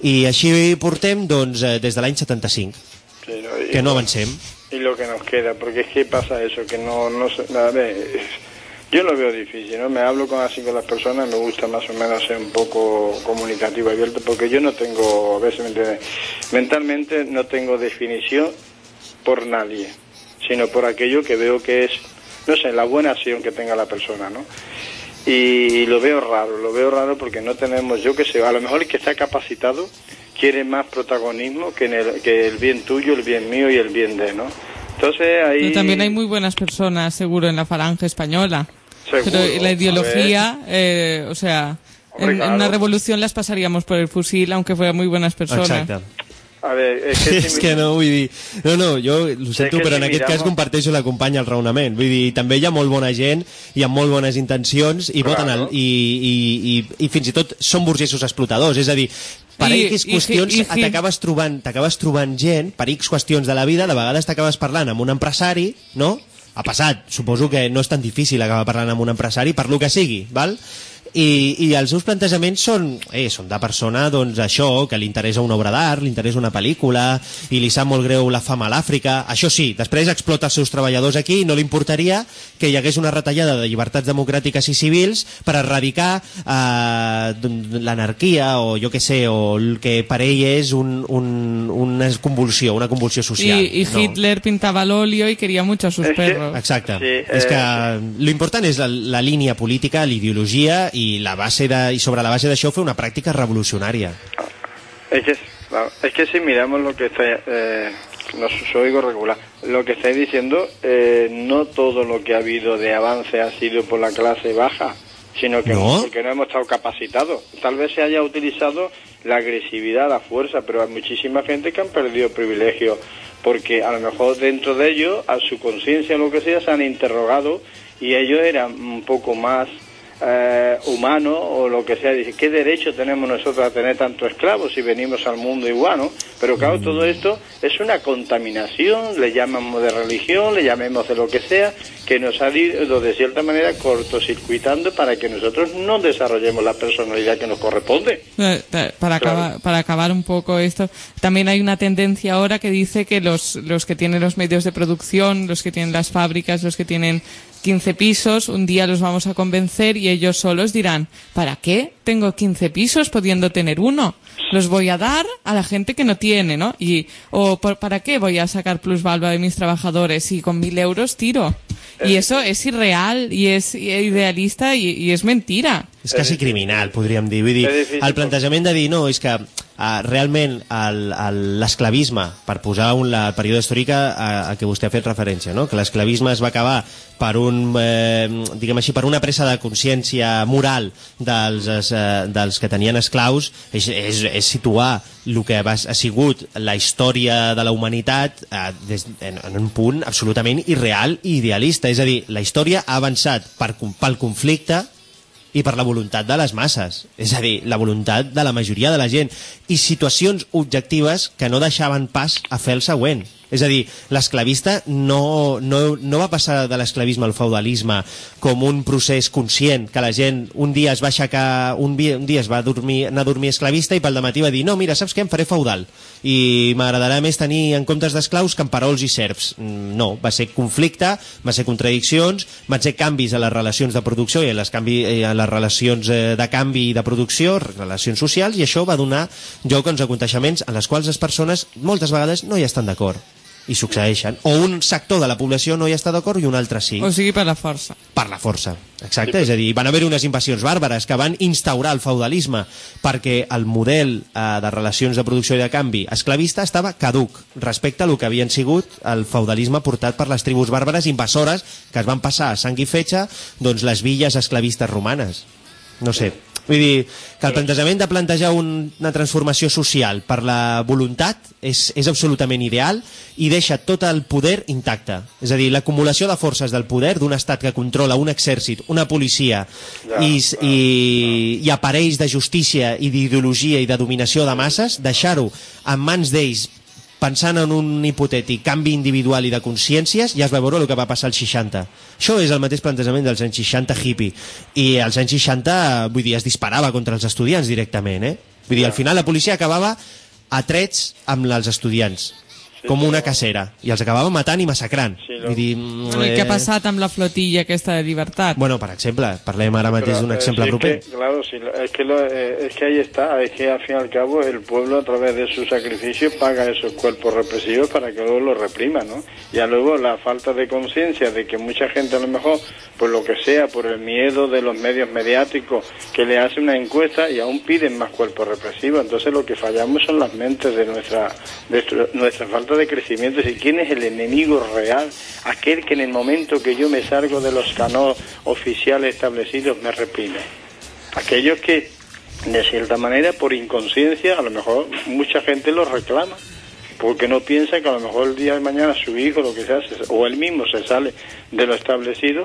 I així portem doncs, eh, des de l'any 75, Sí, ¿no? Y- que no avancem. Y lo que nos queda, porque es que pasa eso, que no, no a ver, yo lo veo difícil, ¿no? Me hablo con así con las personas, me gusta más o menos ser un poco comunicativo, abierto, porque yo no tengo, a veces me mentalmente no tengo definición por nadie, sino por aquello que veo que es, no sé, la buena acción que tenga la persona, ¿no? Y lo veo raro, lo veo raro porque no tenemos, yo que sé, a lo mejor el que está capacitado quiere más protagonismo que, en el, que el bien tuyo, el bien mío y el bien de, ¿no? Entonces ahí... Pero también hay muy buenas personas, seguro, en la falange española. Seguro, Pero la ideología, eh, o sea, en, Hombre, en claro. una revolución las pasaríamos por el fusil, aunque fueran muy buenas personas. A ver, es que... és que no, vull dir... No, no, jo ho sento, però si en aquest cas comparteixo la companya el raonament. Vull dir, també hi ha molt bona gent i amb molt bones intencions i, Claro. voten el, i, i, i, i fins i tot són burgesos explotadors. És a dir, per I- X qüestions i- i- t'acabes trobant, trobant gent, per X qüestions de la vida, de vegades t'acabes parlant amb un empresari, no? Ha passat, suposo que no és tan difícil acabar parlant amb un empresari per lo que sigui, val? I, i els seus plantejaments són, eh, són de persona doncs, això, que li interessa una obra d'art, li interessa una pel·lícula i li sap molt greu la fama a l'Àfrica això sí, després explota els seus treballadors aquí i no li importaria que hi hagués una retallada de llibertats democràtiques i civils per erradicar eh, d- l'anarquia o jo que sé, o el que per ell és un, un, una convulsió una convulsió social Y, y No. Hitler pintaba al óleo y quería mucho a sus perros. Exacte. Sí, és eh, que lo important és la, la línia política, l'ideologia i la base de, i sobre la base d'això fer una pràctica revolucionària. Es que, es que si miramos lo que está, eh, no os oigo regular, lo que estáis diciendo, eh, no todo lo que ha habido de avance ha sido por la clase baja, sino que ¿No? porque no hemos estado capacitados. Tal vez se haya utilizado la agresividad, la fuerza, pero hay muchísima gente que han perdido privilegios, porque a lo mejor dentro de ellos, a su conciencia o lo que sea, se han interrogado y ellos eran un poco más eh, humano o lo que sea. Dice, ¿qué derecho tenemos nosotros a tener tantos esclavos si venimos al mundo igual, no? Pero claro, todo esto es una contaminación, le llamamos de religión, le llamemos de lo que sea, que nos ha ido de cierta manera cortocircuitando para que nosotros no desarrollemos la personalidad que nos corresponde. Eh, Para acabar, para acabar un poco esto, también hay una tendencia ahora que dice que los, los que tienen los medios de producción, los que tienen las fábricas, los que tienen 15 pisos, un día los vamos a convencer y ellos solos dirán, ¿para qué tengo 15 pisos pudiendo tener uno? Los voy a dar a la gente que no tiene, ¿no? Y, o por- ¿para qué voy a sacar plusvalva de mis trabajadores y con mil euros tiro? Y eso es irreal y es idealista y, y es mentira. És quasi criminal, podríem dir. Vull dir, el plantejament de dir, no, és que uh, realment l'esclavisme, per posar un, la, el període històric a, a què vostè ha fet referència, no? que l'esclavisme es va acabar per un, eh, diguem així, per una pressa de consciència moral dels, eh, dels que tenien esclaus, és, és, és situar el que va, ha sigut la història de la humanitat eh, des, en, en un punt absolutament irreal i idealista. És a dir, la història ha avançat per, pel conflicte i per la voluntat de les masses, és a dir, la voluntat de la majoria de la gent, i situacions objectives que no deixaven pas a fer el següent. És a dir, l'esclavista no, no, no va passar de l'esclavisme al feudalisme com un procés conscient, que la gent un dia es va aixecar, un un dia es va dormir, anar a dormir esclavista i pel matí va dir no, mira, saps què, em faré feudal. I m'agradarà més tenir en comptes d'esclaus camperols i serfs. Mm, No, va ser conflicte, va ser contradiccions, van ser canvis a les relacions de producció i a les, canvi, a les relacions eh, de canvi i de producció, relacions socials, i això va donar lloc a uns aconteixements en les quals les persones moltes vegades no hi estan d'acord i succeeixen. O un sector de la població no hi està d'acord i un altre sí O sigui, per la força. per la força. Exacte, és a dir, van haver unes invasions bàrbares que van instaurar el feudalisme perquè el model eh, de relacions de producció i de canvi esclavista estava caduc respecte a lo que havien sigut el feudalisme portat per les tribus bàrbares invasores que es van passar a sang i fetge doncs, les villes esclavistes romanes. No sé, vull dir que el plantejament de plantejar un, una transformació social per la voluntat és, és absolutament ideal i deixa tot el poder intacte. És a dir, l'acumulació de forces del poder d'un estat que controla un exèrcit, una policia Ja, i, i, i aparells de justícia i d'ideologia i de dominació de masses, deixar-ho en mans d'ells pensant en un hipotètic canvi individual i de consciències, ja es va veure el que va passar als 60. Això és el mateix plantejament dels anys 60 hippie. I als anys 60, vull dir, es disparava contra els estudiants directament, eh? Vull dir, al final la policia acabava a trets amb els estudiants, com una cacera, i els acabava matant i massacrant. Sí, no? Vull dir, Bueno, I què ha passat amb la flotilla aquesta de llibertat? Bueno, per exemple, parlem ara mateix d'un eh, exemple sí, es proper. que, claro, sí, lo- es que, lo- eh, es que ahí está, es que al fin y al cabo el pueblo a través de sus sacrificios paga esos cuerpos represivos para que luego los repriman, ¿no? Ya luego la falta de conciencia de que mucha gente a lo mejor, por lo que sea, por el miedo de los medios mediáticos, que le hace una encuesta y aún piden más cuerpos represivos. Entonces lo que fallamos son las mentes de nuestra, de nuestra falta de crecimiento. ¿Y quién es el enemigo real? Aquel que en el momento que yo me salgo de los canoes oficiales establecidos me reprime. Aquellos que, de cierta manera, por inconsciencia, a lo mejor mucha gente los reclama. Porque no piensa que a lo mejor el día de mañana su hijo, lo que sea, se- o él mismo se sale de lo establecido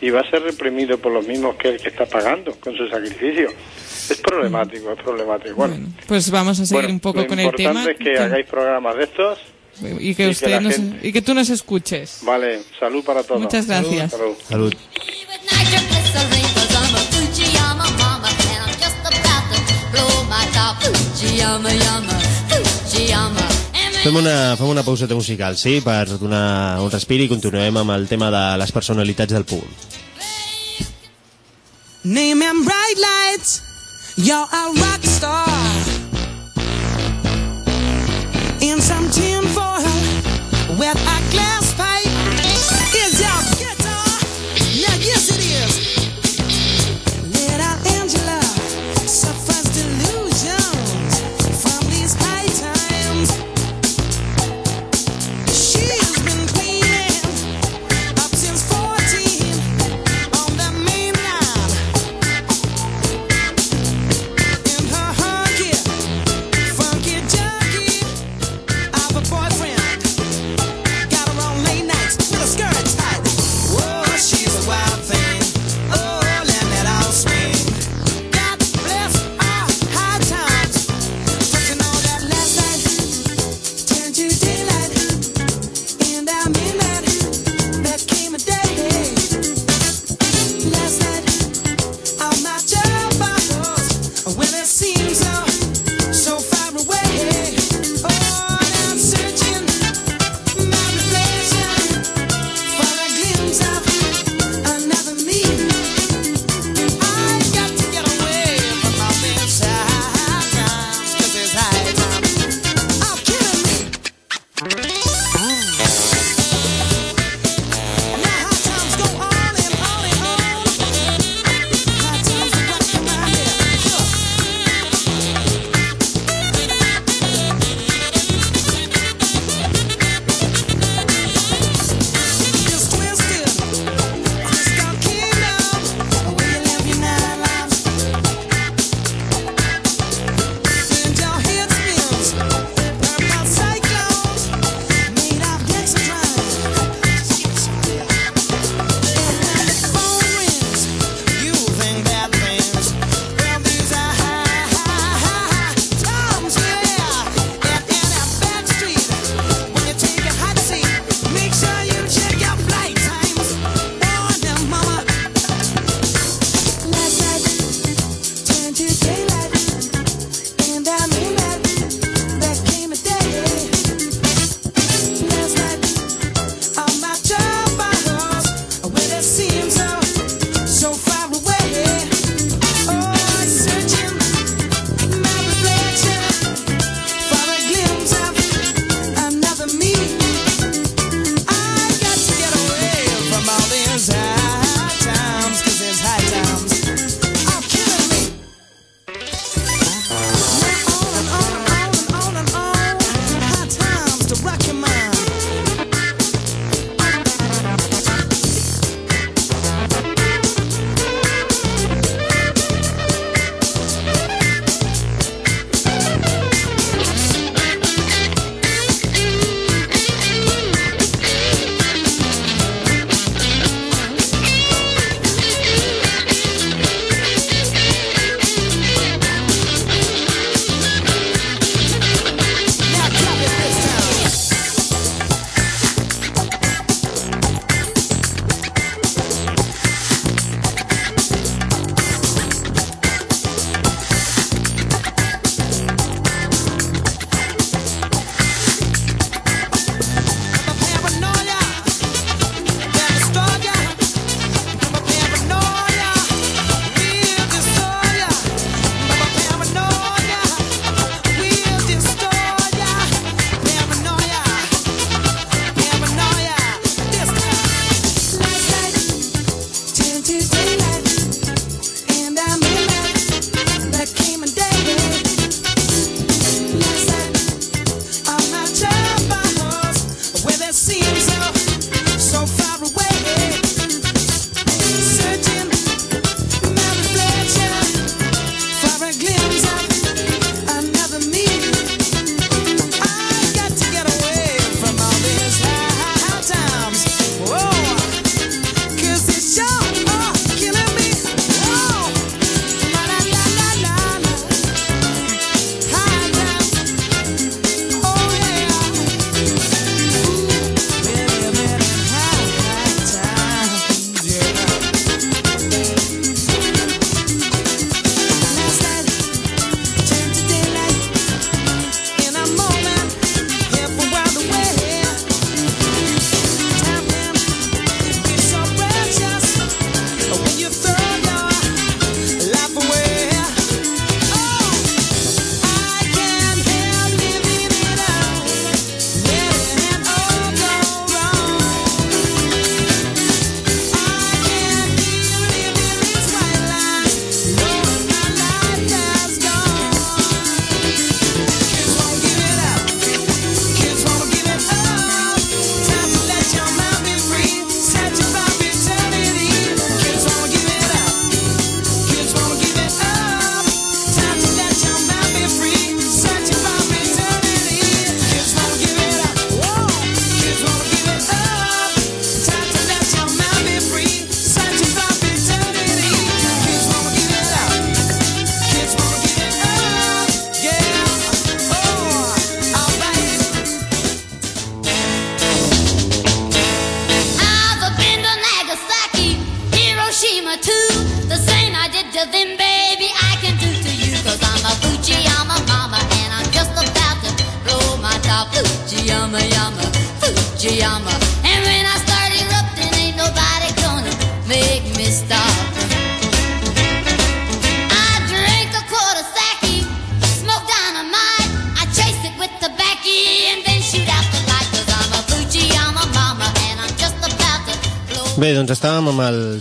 y va a ser reprimido por los mismos que el que está pagando con su sacrificio. Es problemático, es problemático. Bueno, Bueno, pues vamos a seguir bueno, un poco lo con el tema. importante es que hagáis programas de estos. Y, que y usted que nos, gente- y que tú nos escuches. Vale, salud para todos. Muchas gracias. Salud. And Fem una, fem una pauseta musical, sí? Per donar un respir i continuem amb el tema de les personalitats del punt. Name and bright lights, you're a rock star. In some tin foil with a glass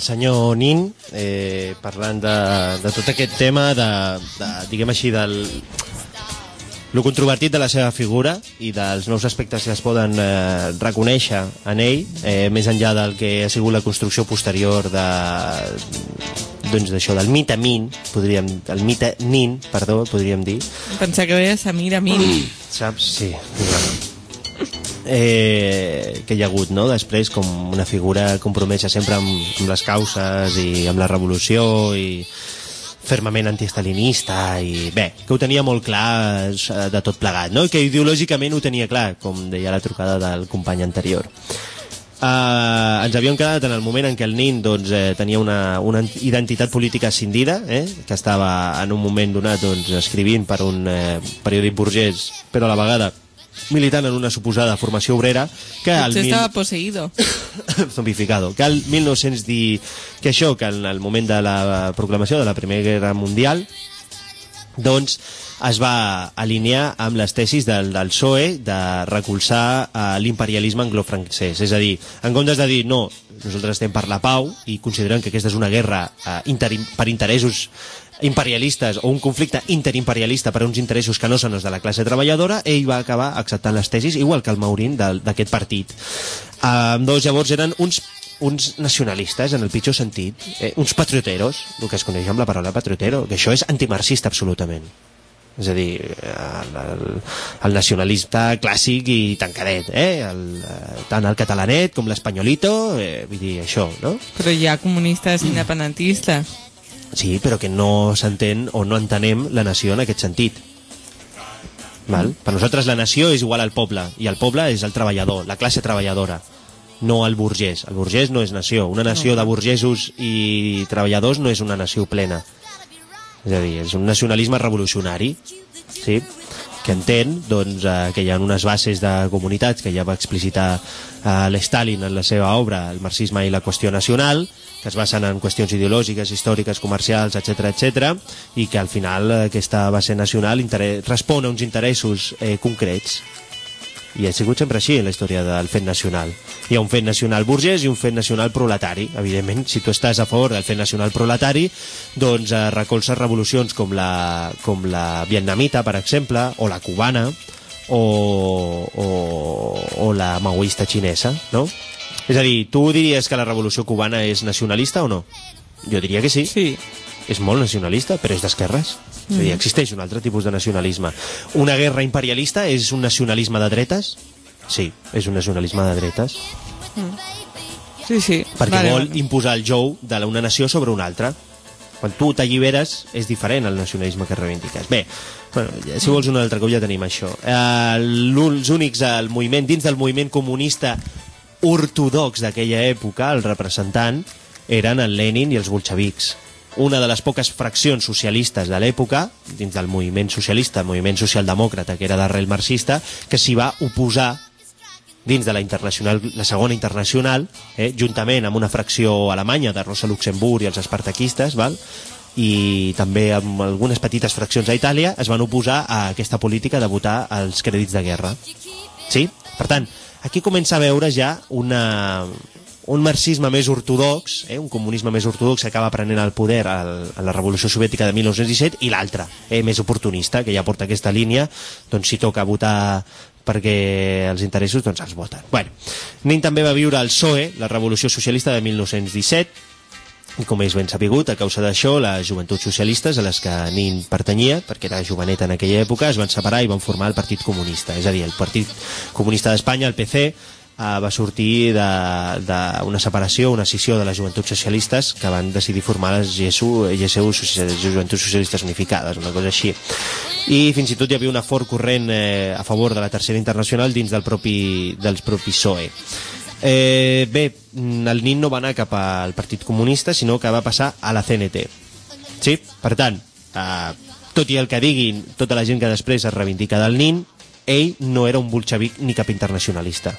senyor Nin eh, parlant de, de tot aquest tema de, de diguem així, del lo controvertit de la seva figura i dels nous aspectes que es poden eh, reconèixer en ell, eh, més enllà del que ha sigut la construcció posterior de doncs d'això, del mite Min, podríem, el mite Nin, perdó, podríem dir, Pensava que deia Samira Min. Saps? Sí. Eh, que hi ha hagut, no? Després, com una figura compromesa sempre amb, amb les causes i amb la revolució i fermament antiestalinista i bé, que ho tenia molt clar eh, de tot plegat, no? Que ideològicament ho tenia clar, com deia la trucada del company anterior. Uh, ens havíem quedat en el moment en què el nin doncs, eh, tenia una, una identitat política escindida, eh, que estava en un moment donat doncs, escrivint per un eh, periòdic burgès, però a la vegada militant en una suposada formació obrera que al mil... estava poseído. zombificado, que al 1900 dir que això, que en el moment de la proclamació de la Primera Guerra Mundial doncs es va alinear amb les tesis del, del PSOE de recolzar eh, l'imperialisme anglo-francès. És a dir, en comptes de dir no, nosaltres estem per la pau i considerem que aquesta és una guerra eh, inter, per interessos imperialistes o un conflicte interimperialista per uns interessos que no són els de la classe treballadora, ell va acabar acceptant les tesis, igual que el Maurín d'aquest partit. Uh, dos llavors eren uns uns nacionalistes, en el pitjor sentit, eh, uns patrioteros, el que es coneix amb la paraula patriotero, que això és antimarxista absolutament. És a dir, el, el, el nacionalista clàssic i tancadet, eh? El, eh, tant el catalanet com l'espanyolito, eh, vull dir, això, no? Però hi ha comunistes independentistes. Sí, però que no s'entén o no entenem la nació en aquest sentit. Val? Per nosaltres la nació és igual al poble, i el poble és el treballador, la classe treballadora, no el burgès. El burgès no és nació. Una nació de burgesos i treballadors no és una nació plena. És a dir, és un nacionalisme revolucionari, sí? Que entén doncs, eh, que hi ha unes bases de comunitats que ja va explicitar eh, l'Stalin en la seva obra El marxisme i la qüestió nacional que es basen en qüestions ideològiques, històriques, comercials, etc etc i que al final aquesta base nacional respon a uns interessos eh, concrets i ha sigut sempre així en la història del fet nacional. Hi ha un fet nacional burgès i un fet nacional proletari. Evidentment, si tu estàs a favor del fet nacional proletari, doncs eh, recolzes revolucions com la, com la vietnamita, per exemple, o la cubana, o, o, o la maoista xinesa, no? És a dir, tu diries que la revolució cubana és nacionalista o no? Jo diria que sí. Sí. És molt nacionalista, però és d'esquerres. És a dir, existeix un altre tipus de nacionalisme. Una guerra imperialista és un nacionalisme de dretes? Sí, és un nacionalisme de dretes. Sí, sí. Perquè Vale, vol vale. imposar el jou de la- una nació sobre una altra. Quan tu t'alliberes és diferent al nacionalisme que reivindiques. Bé, bueno, si vols un altre cop ja tenim això. Eh, els únics al moviment, dins del moviment comunista ortodox d'aquella època, el representant, eren el Lenin i els bolxevics. Una de les poques fraccions socialistes de l'època, dins del moviment socialista, el moviment socialdemòcrata, que era d'arrel marxista, que s'hi va oposar dins de la, internacional, la segona internacional, eh, juntament amb una fracció alemanya de Rosa Luxemburg i els espartaquistes, val? i també amb algunes petites fraccions a Itàlia, es van oposar a aquesta política de votar els crèdits de guerra. Sí? Per tant, aquí comença a veure ja una, un marxisme més ortodox, eh, un comunisme més ortodox que acaba prenent el poder al, a la Revolució Soviètica de 1917 i l'altre, eh, més oportunista, que ja porta aquesta línia, doncs si toca votar perquè els interessos doncs els voten. Bueno, Nin també va viure al PSOE, la Revolució Socialista de 1917, i com és ben sapigut, a causa d'això, les joventuts socialistes a les que Nin pertanyia, perquè era joveneta en aquella època, es van separar i van formar el Partit Comunista. És a dir, el Partit Comunista d'Espanya, el PC, eh, va sortir d'una separació, una escissió de les joventuts socialistes que van decidir formar les GSU, GSU Joventuts Socialistes Unificades, una cosa així. I fins i tot hi havia una fort corrent eh, a favor de la Tercera Internacional dins del propi, dels propis PSOE. Eh, bé, el NIN no va anar cap al Partit Comunista, sinó que va passar a la CNT. Sí? Per tant, eh, tot i el que diguin tota la gent que després es reivindica del NIN, ell no era un bolxevic ni cap internacionalista.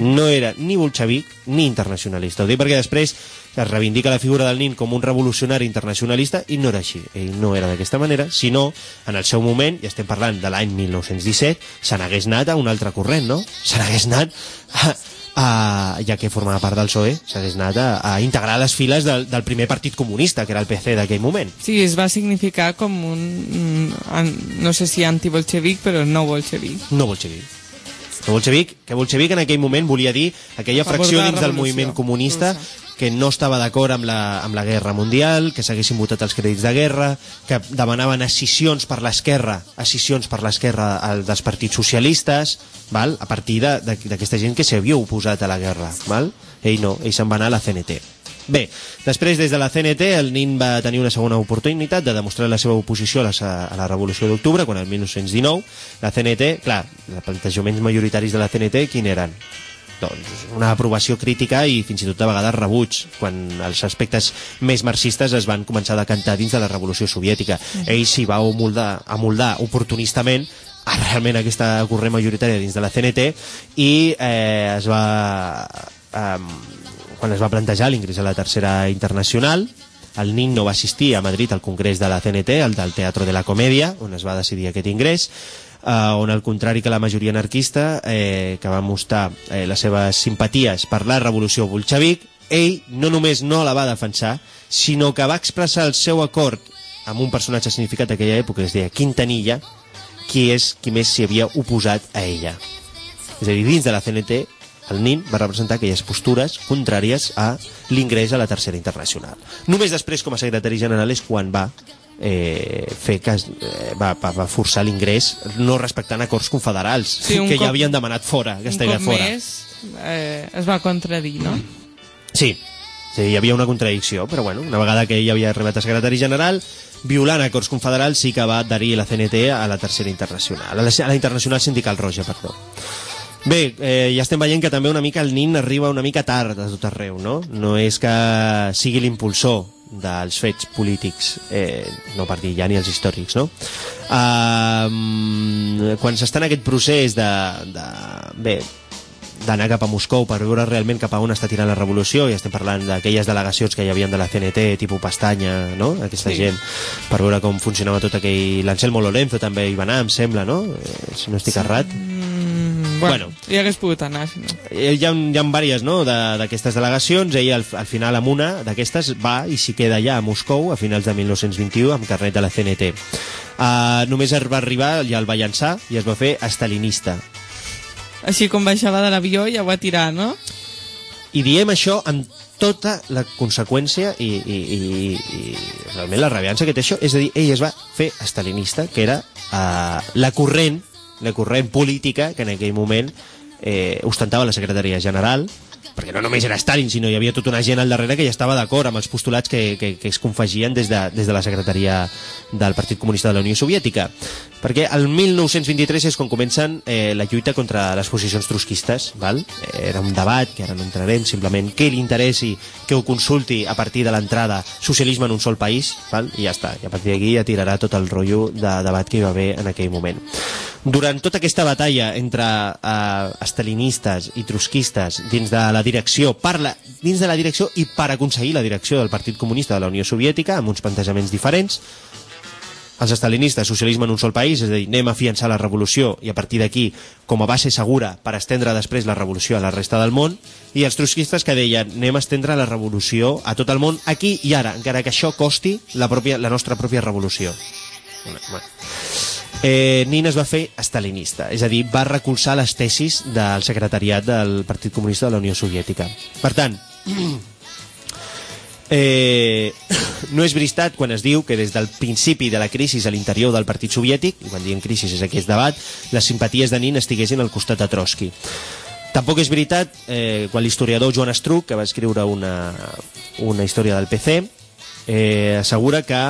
No era ni bolxevic ni internacionalista. Ho dic perquè després es reivindica la figura del nin com un revolucionari internacionalista i no era així. Ell no era d'aquesta manera, sinó en el seu moment, i estem parlant de l'any 1917, se n'hagués anat a un altre corrent, no? Se n'hagués anat a, a, ja que formava part del PSOE, s'hagués anat a, a integrar les files del, del primer partit comunista, que era el PC d'aquell moment. Sí, es va significar com un... mm, no sé si antibolxevic, però no bolxevic. No bolxevic. No bolxevic, que bolxevic en aquell moment volia dir aquella fracció dins del moviment comunista que no estava d'acord amb, la, amb la guerra mundial, que s'haguessin votat els crèdits de guerra, que demanaven escissions per l'esquerra, escissions per l'esquerra dels partits socialistes, val? a partir d'aquesta gent que s'havia oposat a la guerra. Val? Ell no, ell se'n va anar a la CNT. Bé, després des de la CNT el nin va tenir una segona oportunitat de demostrar la seva oposició a la, a la Revolució d'Octubre, quan el 1919 la CNT, clar, els plantejaments majoritaris de la CNT quin eren? Doncs una aprovació crítica i fins i tot de vegades rebuig quan els aspectes més marxistes es van començar a decantar dins de la Revolució Soviètica. Ell s'hi va amoldar, amoldar oportunistament a realment aquesta corrent majoritària dins de la CNT i eh, es va eh, quan es va plantejar l'ingrés a la tercera internacional el nin no va assistir a Madrid al congrés de la CNT, el del Teatro de la Comèdia, on es va decidir aquest ingrés, eh, on al contrari que la majoria anarquista, eh, que va mostrar eh, les seves simpaties per la revolució bolxevic, ell no només no la va defensar, sinó que va expressar el seu acord amb un personatge significat d'aquella època, que es deia Quintanilla, qui és qui més s'hi havia oposat a ella. És a dir, dins de la CNT, el nin va representar aquelles postures contràries a l'ingrés a la tercera internacional. Només després, com a secretari general, és quan va eh, fer que es, eh, va, va, va forçar l'ingrés no respectant acords confederals Sí, que cop- ja havien demanat fora, idea cop fora. més eh, es va contradir, no? Sí, sí, hi havia una contradicció, però bueno, una vegada que ell havia arribat a secretari general, violant acords confederals, sí que va adherir la CNT a la tercera internacional, a la, a la Internacional Sindical Roja, perdó. Bé, eh, ja estem veient que també una mica el nin arriba una mica tard a tot arreu, no? No és que sigui l'impulsor dels fets polítics, eh, no per dir ja ni els històrics, no? Uh, quan s'està en aquest procés de, de bé, d'anar cap a Moscou per veure realment cap a on està tirant la revolució i estem parlant d'aquelles delegacions que hi havia de la CNT, tipus Pestanya, no? aquesta Sí. gent, per veure com funcionava tot aquell... L'Anselmo Lorenzo també hi va anar, em sembla, no? Eh, si no estic errat. Bueno, Bueno. hi hagués pogut anar, si no. Eh, Hi ha, hi ha diverses no? de- d'aquestes delegacions, ell al, al final amb una d'aquestes va i s'hi queda allà a Moscou a finals de 1921 amb carnet de la CNT. Uh, només es va arribar, ja el va llançar i es va fer estalinista. Així com baixava de l'avió ja ho va tirar, no? I diem això amb tota la conseqüència i, i, i, i realment la rabiança que té això. És a dir, ell es va fer estalinista, que era uh, la corrent la corrent política que en aquell moment eh, ostentava la secretaria general perquè no només era Stalin, sinó hi havia tota una gent al darrere que ja estava d'acord amb els postulats que, que, que es confegien des de, des de la secretaria del Partit Comunista de la Unió Soviètica. Perquè el 1923 és quan comencen eh, la lluita contra les posicions trotskistes, val? Eh, era un debat, que ara no entrarem, simplement que li interessi que ho consulti a partir de l'entrada socialisme en un sol país, val? i ja està. I a partir d'aquí ja tirarà tot el rotllo de debat que hi va haver en aquell moment. Durant tota aquesta batalla entre eh, estalinistes i trotskistes dins de la direcció, per la, dins de la direcció i per aconseguir la direcció del Partit Comunista de la Unió Soviètica, amb uns plantejaments diferents, els estalinistes, socialisme en un sol país, és a dir, anem a fiançar la revolució i a partir d'aquí, com a base segura per estendre després la revolució a la resta del món, i els trotskistes que deien anem a estendre la revolució a tot el món aquí i ara, encara que això costi la, pròpia, la nostra pròpia revolució. Bueno, bueno. Eh, Nin es va fer estalinista, és a dir, va recolzar les tesis del secretariat del Partit Comunista de la Unió Soviètica. Per tant, Eh, no és veritat quan es diu que des del principi de la crisi a l'interior del Partit Soviètic, i quan diem crisi és aquest debat, les simpaties de Nin estiguessin al costat de Trotsky. Tampoc és veritat eh, quan l'historiador Joan Estruc, que va escriure una, una història del PC, eh, assegura que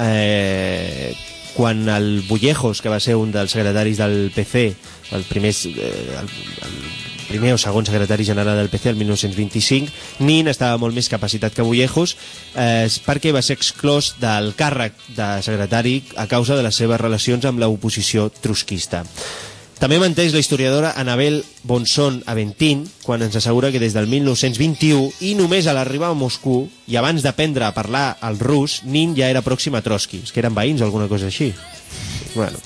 eh, quan el Bullejos, que va ser un dels secretaris del PC, el primer, eh, el, el primer o segon secretari general del PC el 1925. Nin estava molt més capacitat que Bullejos eh, perquè va ser exclòs del càrrec de secretari a causa de les seves relacions amb l'oposició trotskista. També menteix la historiadora Anabel Bonson Aventín quan ens assegura que des del 1921 i només a l'arribar a Moscou i abans d'aprendre a parlar el rus, Nin ja era pròxim a Trotsky. És que eren veïns o alguna cosa així. Bueno.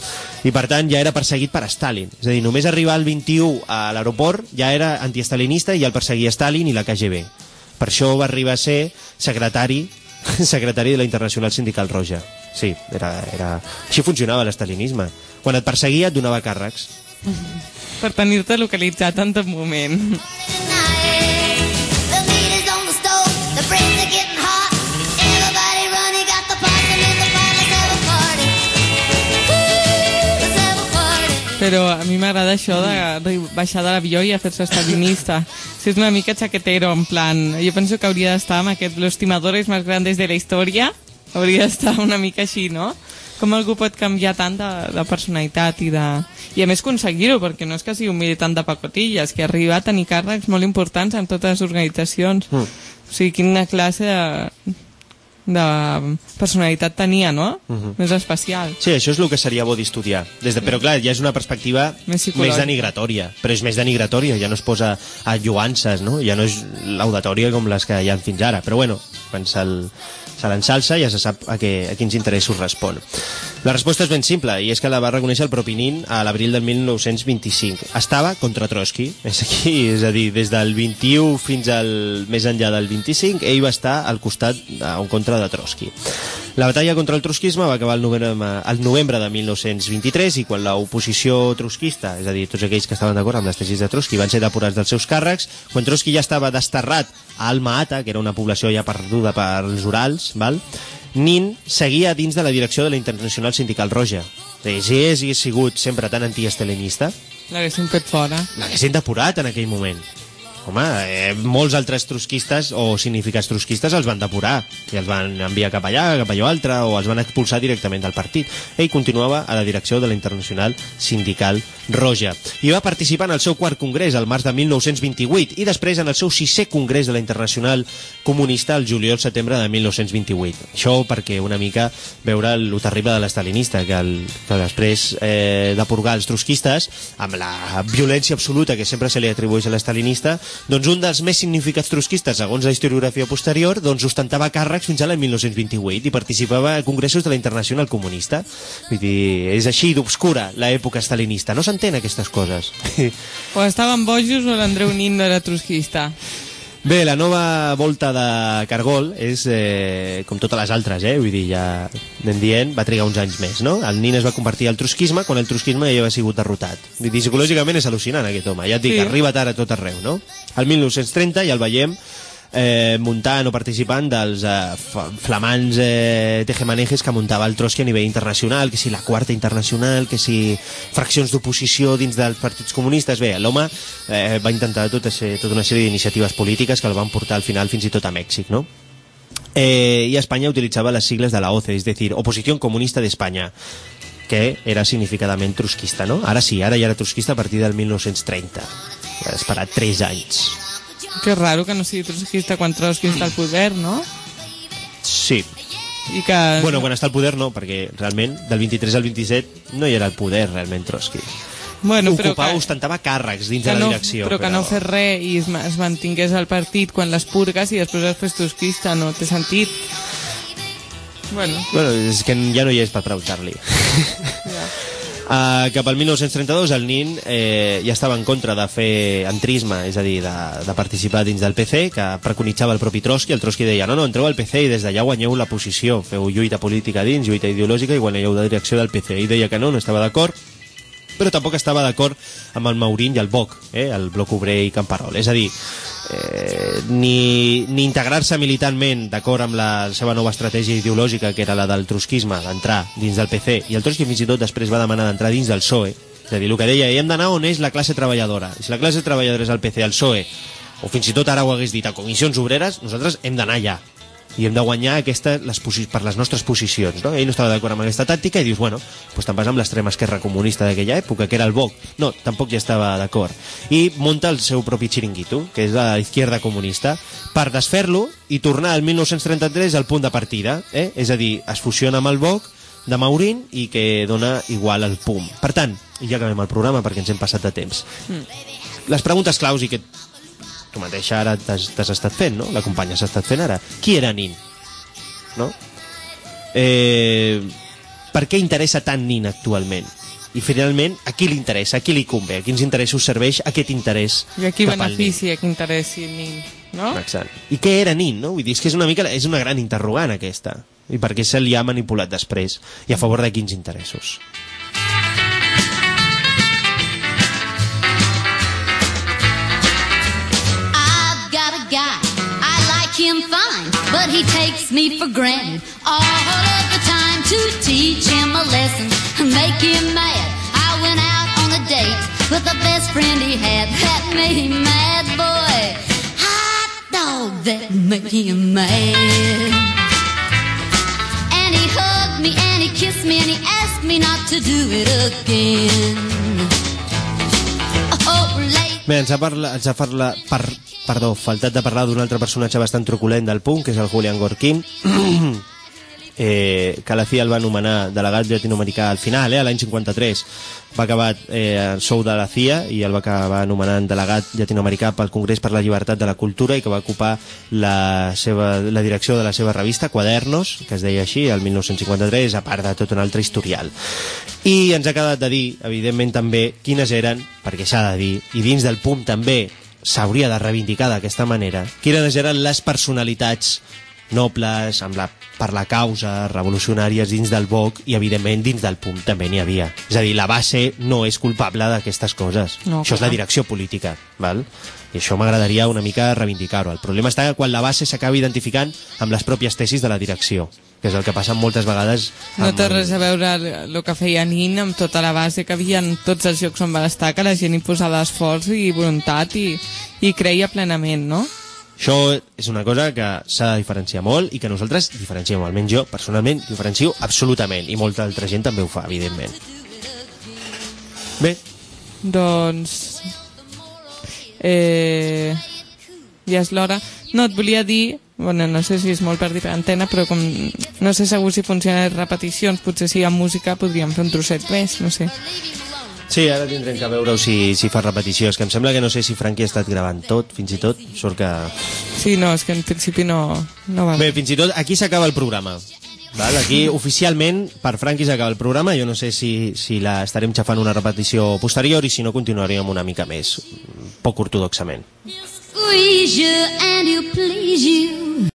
I per tant ja era perseguit per Stalin. És a dir, només arribar al 21 a l'aeroport ja era antiestalinista i el perseguia Stalin i la KGB. Per això va arribar a ser secretari secretari de la Internacional Sindical Roja. Sí, era, era... així funcionava l'estalinisme. Quan et perseguia et donava càrrecs. Per tenir-te localitzat en tot moment. Però a mi m'agrada això de baixar de l'avió i fer-se estalinista. Si és una mica chaquetero, en plan... Jo penso que hauria d'estar amb aquest Los timadores més grandes de la història. Hauria d'estar una mica així, no? Com algú pot canviar tant de, de personalitat i de... I a més aconseguir-ho, perquè no és que sigui un militant de pacotilles, que arriba a tenir càrrecs molt importants en totes les organitzacions. Mm. O sigui, quina classe de, de personalitat tenia, no? Uh -huh. Més especial. Sí, això és el que seria bo d'estudiar. Des de, però clar, ja és una perspectiva Més més, denigratòria. Però és més denigratòria, ja no es posa a lluances, no? Ja no és laudatòria com les que hi ha fins ara. Però bueno, quan se'l se l'ensalça ja se sap a, què, a quins interessos respon. La resposta és ben simple, i és que la va reconèixer el propi Nin a l'abril del 1925. Estava contra Trotsky, és aquí, és a dir, des del 21 fins al més enllà del 25, ell va estar al costat, en contra de Trotsky. La batalla contra el trotskisme va acabar el novembre, el novembre de 1923 i quan l'oposició trotskista, és a dir, tots aquells que estaven d'acord amb les tesis de Trotsky, van ser depurats dels seus càrrecs, quan Trotsky ja estava desterrat a Alma-Ata, que era una població ja perduda pels Urals, val? Nin seguia dins de la direcció de la Internacional Sindical Roja. Si hagués sigut sempre tan antiestalinista, L'haguessin fet fora. l'haguessin depurat en aquell moment. Home, eh, molts altres trotskistes o significats trotskistes els van depurar i els van enviar cap allà, cap allò altre o els van expulsar directament del partit. Ell continuava a la direcció de la Internacional Sindical Roja i va participar en el seu quart congrés al març de 1928 i després en el seu sisè congrés de la Internacional Comunista al juliol-setembre de 1928. Això perquè una mica veure el terrible de l'estalinista, que, el, que després eh, de purgar els trotskistes amb la violència absoluta que sempre se li atribueix a l'estalinista, doncs un dels més significats trotskistes, segons la historiografia posterior, doncs ostentava càrrecs fins a l'any 1928 i participava a congressos de la Internacional Comunista. Vull dir, és així d'obscura l'època estalinista. No s'entén aquestes coses. O estaven bojos o l'Andreu Nin era trotskista. Bé, la nova volta de Cargol és eh, com totes les altres, eh? vull dir, ja anem dient, va trigar uns anys més, no? El nin es va convertir al trotskisme quan el trotskisme ja havia sigut derrotat. Vull dir, psicològicament és al·lucinant aquest home, ja et dic, sí. arriba tard a tot arreu, no? El 1930 ja el veiem eh, muntant o participant dels eh, flamants eh, tejemanejes que muntava el Trotsky a nivell internacional, que si la quarta internacional, que si fraccions d'oposició dins dels partits comunistes. Bé, l'home eh, va intentar tota, tota una sèrie d'iniciatives polítiques que el van portar al final fins i tot a Mèxic, no? Eh, y España utilizaba las siglas de la OCE, es decir, Oposición Comunista de España, que era significadament trotskista, no? Ara sí, ara ja era trotskista a partir del 1930. Ha esperat 3 anys. Que raro que no sigui trotskista quan Trotsky està al poder, no? Sí. I que... Bueno, quan està al poder no, perquè realment del 23 al 27 no hi era al poder realment Trotsky. bueno però Ocupava, que, ostentava càrrecs dins de la no, direcció. però que no fes res i es, es mantingués al partit quan les purgues i després es fes trotskista, no té sentit. Bueno, Bueno, és que ja no hi és per preguntar-li. ja. Uh, cap al 1932 el nin eh, ja estava en contra de fer entrisme, és a dir, de, de participar dins del PC, que preconitzava el propi Trotsky. El Trotsky deia, no, no, entreu al PC i des d'allà guanyeu la posició, feu lluita política dins, lluita ideològica i guanyeu la direcció del PC. Ell deia que no, no estava d'acord, però tampoc estava d'acord amb el Maurín i el BOC, eh, el Bloc Obrer i Camperol. És a dir, eh, ni, ni integrar-se militantment d'acord amb la seva nova estratègia ideològica, que era la del trotskisme, d'entrar dins del PC, i el Trotsky fins i tot després va demanar d'entrar dins del PSOE. És a dir, el que deia, hem d'anar on és la classe treballadora. Si la classe treballadora és el PC, el PSOE, o fins i tot ara ho hagués dit a comissions obreres, nosaltres hem d'anar allà. I hem de guanyar aquesta, les per les nostres posicions no? ell no estava d'acord amb aquesta tàctica i dius bueno, doncs te'n vas amb l'extrema esquerra comunista d'aquella època que era el BOC, no, tampoc ja estava d'acord i munta el seu propi xiringuito que és la izquierda comunista per desfer-lo i tornar al 1933 al punt de partida eh? és a dir, es fusiona amb el BOC de Maurín i que dona igual el PUM. Per tant, i ja acabem el programa perquè ens hem passat de temps. Mm. Les preguntes claus i que tu mateixa ara t'has estat fent, no? La companya s'ha estat fent ara. Qui era Nin? No? Eh, per què interessa tant Nin actualment? I finalment, a qui li interessa, a qui li convé, a quins interessos serveix aquest interès I al Nin? beneficia que interessi Nin, no? Exacte. I què era Nin, no? Vull dir, és que és una mica, és una gran interrogant aquesta. I per què se li ha manipulat després? I a favor de quins interessos? Him fine, but he takes me for granted all of the time to teach him a lesson, make him mad. I went out on a date with the best friend he had that made him mad, boy. Hot dog that made him mad. And he hugged me and he kissed me and he asked me not to do it again. Oh. Bé, ens ha, parla, ens ha parla, per, perdó, faltat de parlar d'un altre personatge bastant truculent del punt, que és el Julián Gorquín, eh, que la CIA el va anomenar delegat llatinoamericà al final, eh, l'any 53. Va acabar eh, el sou de la CIA i el va acabar anomenant delegat llatinoamericà pel Congrés per la Llibertat de la Cultura i que va ocupar la, seva, la direcció de la seva revista, Quadernos, que es deia així, el 1953, a part de tot un altre historial. I ens ha quedat de dir, evidentment també, quines eren, perquè s'ha de dir, i dins del punt també s'hauria de reivindicar d'aquesta manera, quines eren les personalitats nobles, amb la, per la causa, revolucionàries dins del BOC i, evidentment, dins del PUM també n'hi havia. És a dir, la base no és culpable d'aquestes coses. No, això és la direcció política, val? I això m'agradaria una mica reivindicar-ho. El problema està que quan la base s'acaba identificant amb les pròpies tesis de la direcció, que és el que passa moltes vegades... No té res a veure el, el que feia Nin amb tota la base que havia en tots els llocs on va estar, que la gent hi posava esforç i voluntat i, i creia plenament, no? Això és una cosa que s'ha de diferenciar molt i que nosaltres diferenciem, almenys jo personalment diferencio absolutament i molta altra gent també ho fa, evidentment. Bé, Doncs... Eh, ja és l'hora. No, et volia dir, bueno, no sé si és molt per dir per antena, però com no sé segur si funciona les repeticions, potser si hi ha música podríem fer un trosset més, no sé. sí, ara tindrem que veure si, si fa repetició. És que em sembla que no sé si Franqui ha estat gravant tot, fins i tot. Sort que... Sí, no, és que en principi no, no va Bé, fins i tot aquí s'acaba el programa. Val? Aquí, oficialment, per Franqui s'acaba el programa. Jo no sé si, si la estarem xafant una repetició posterior i si no continuaríem una mica més, poc ortodoxament. squeeze you and you please you.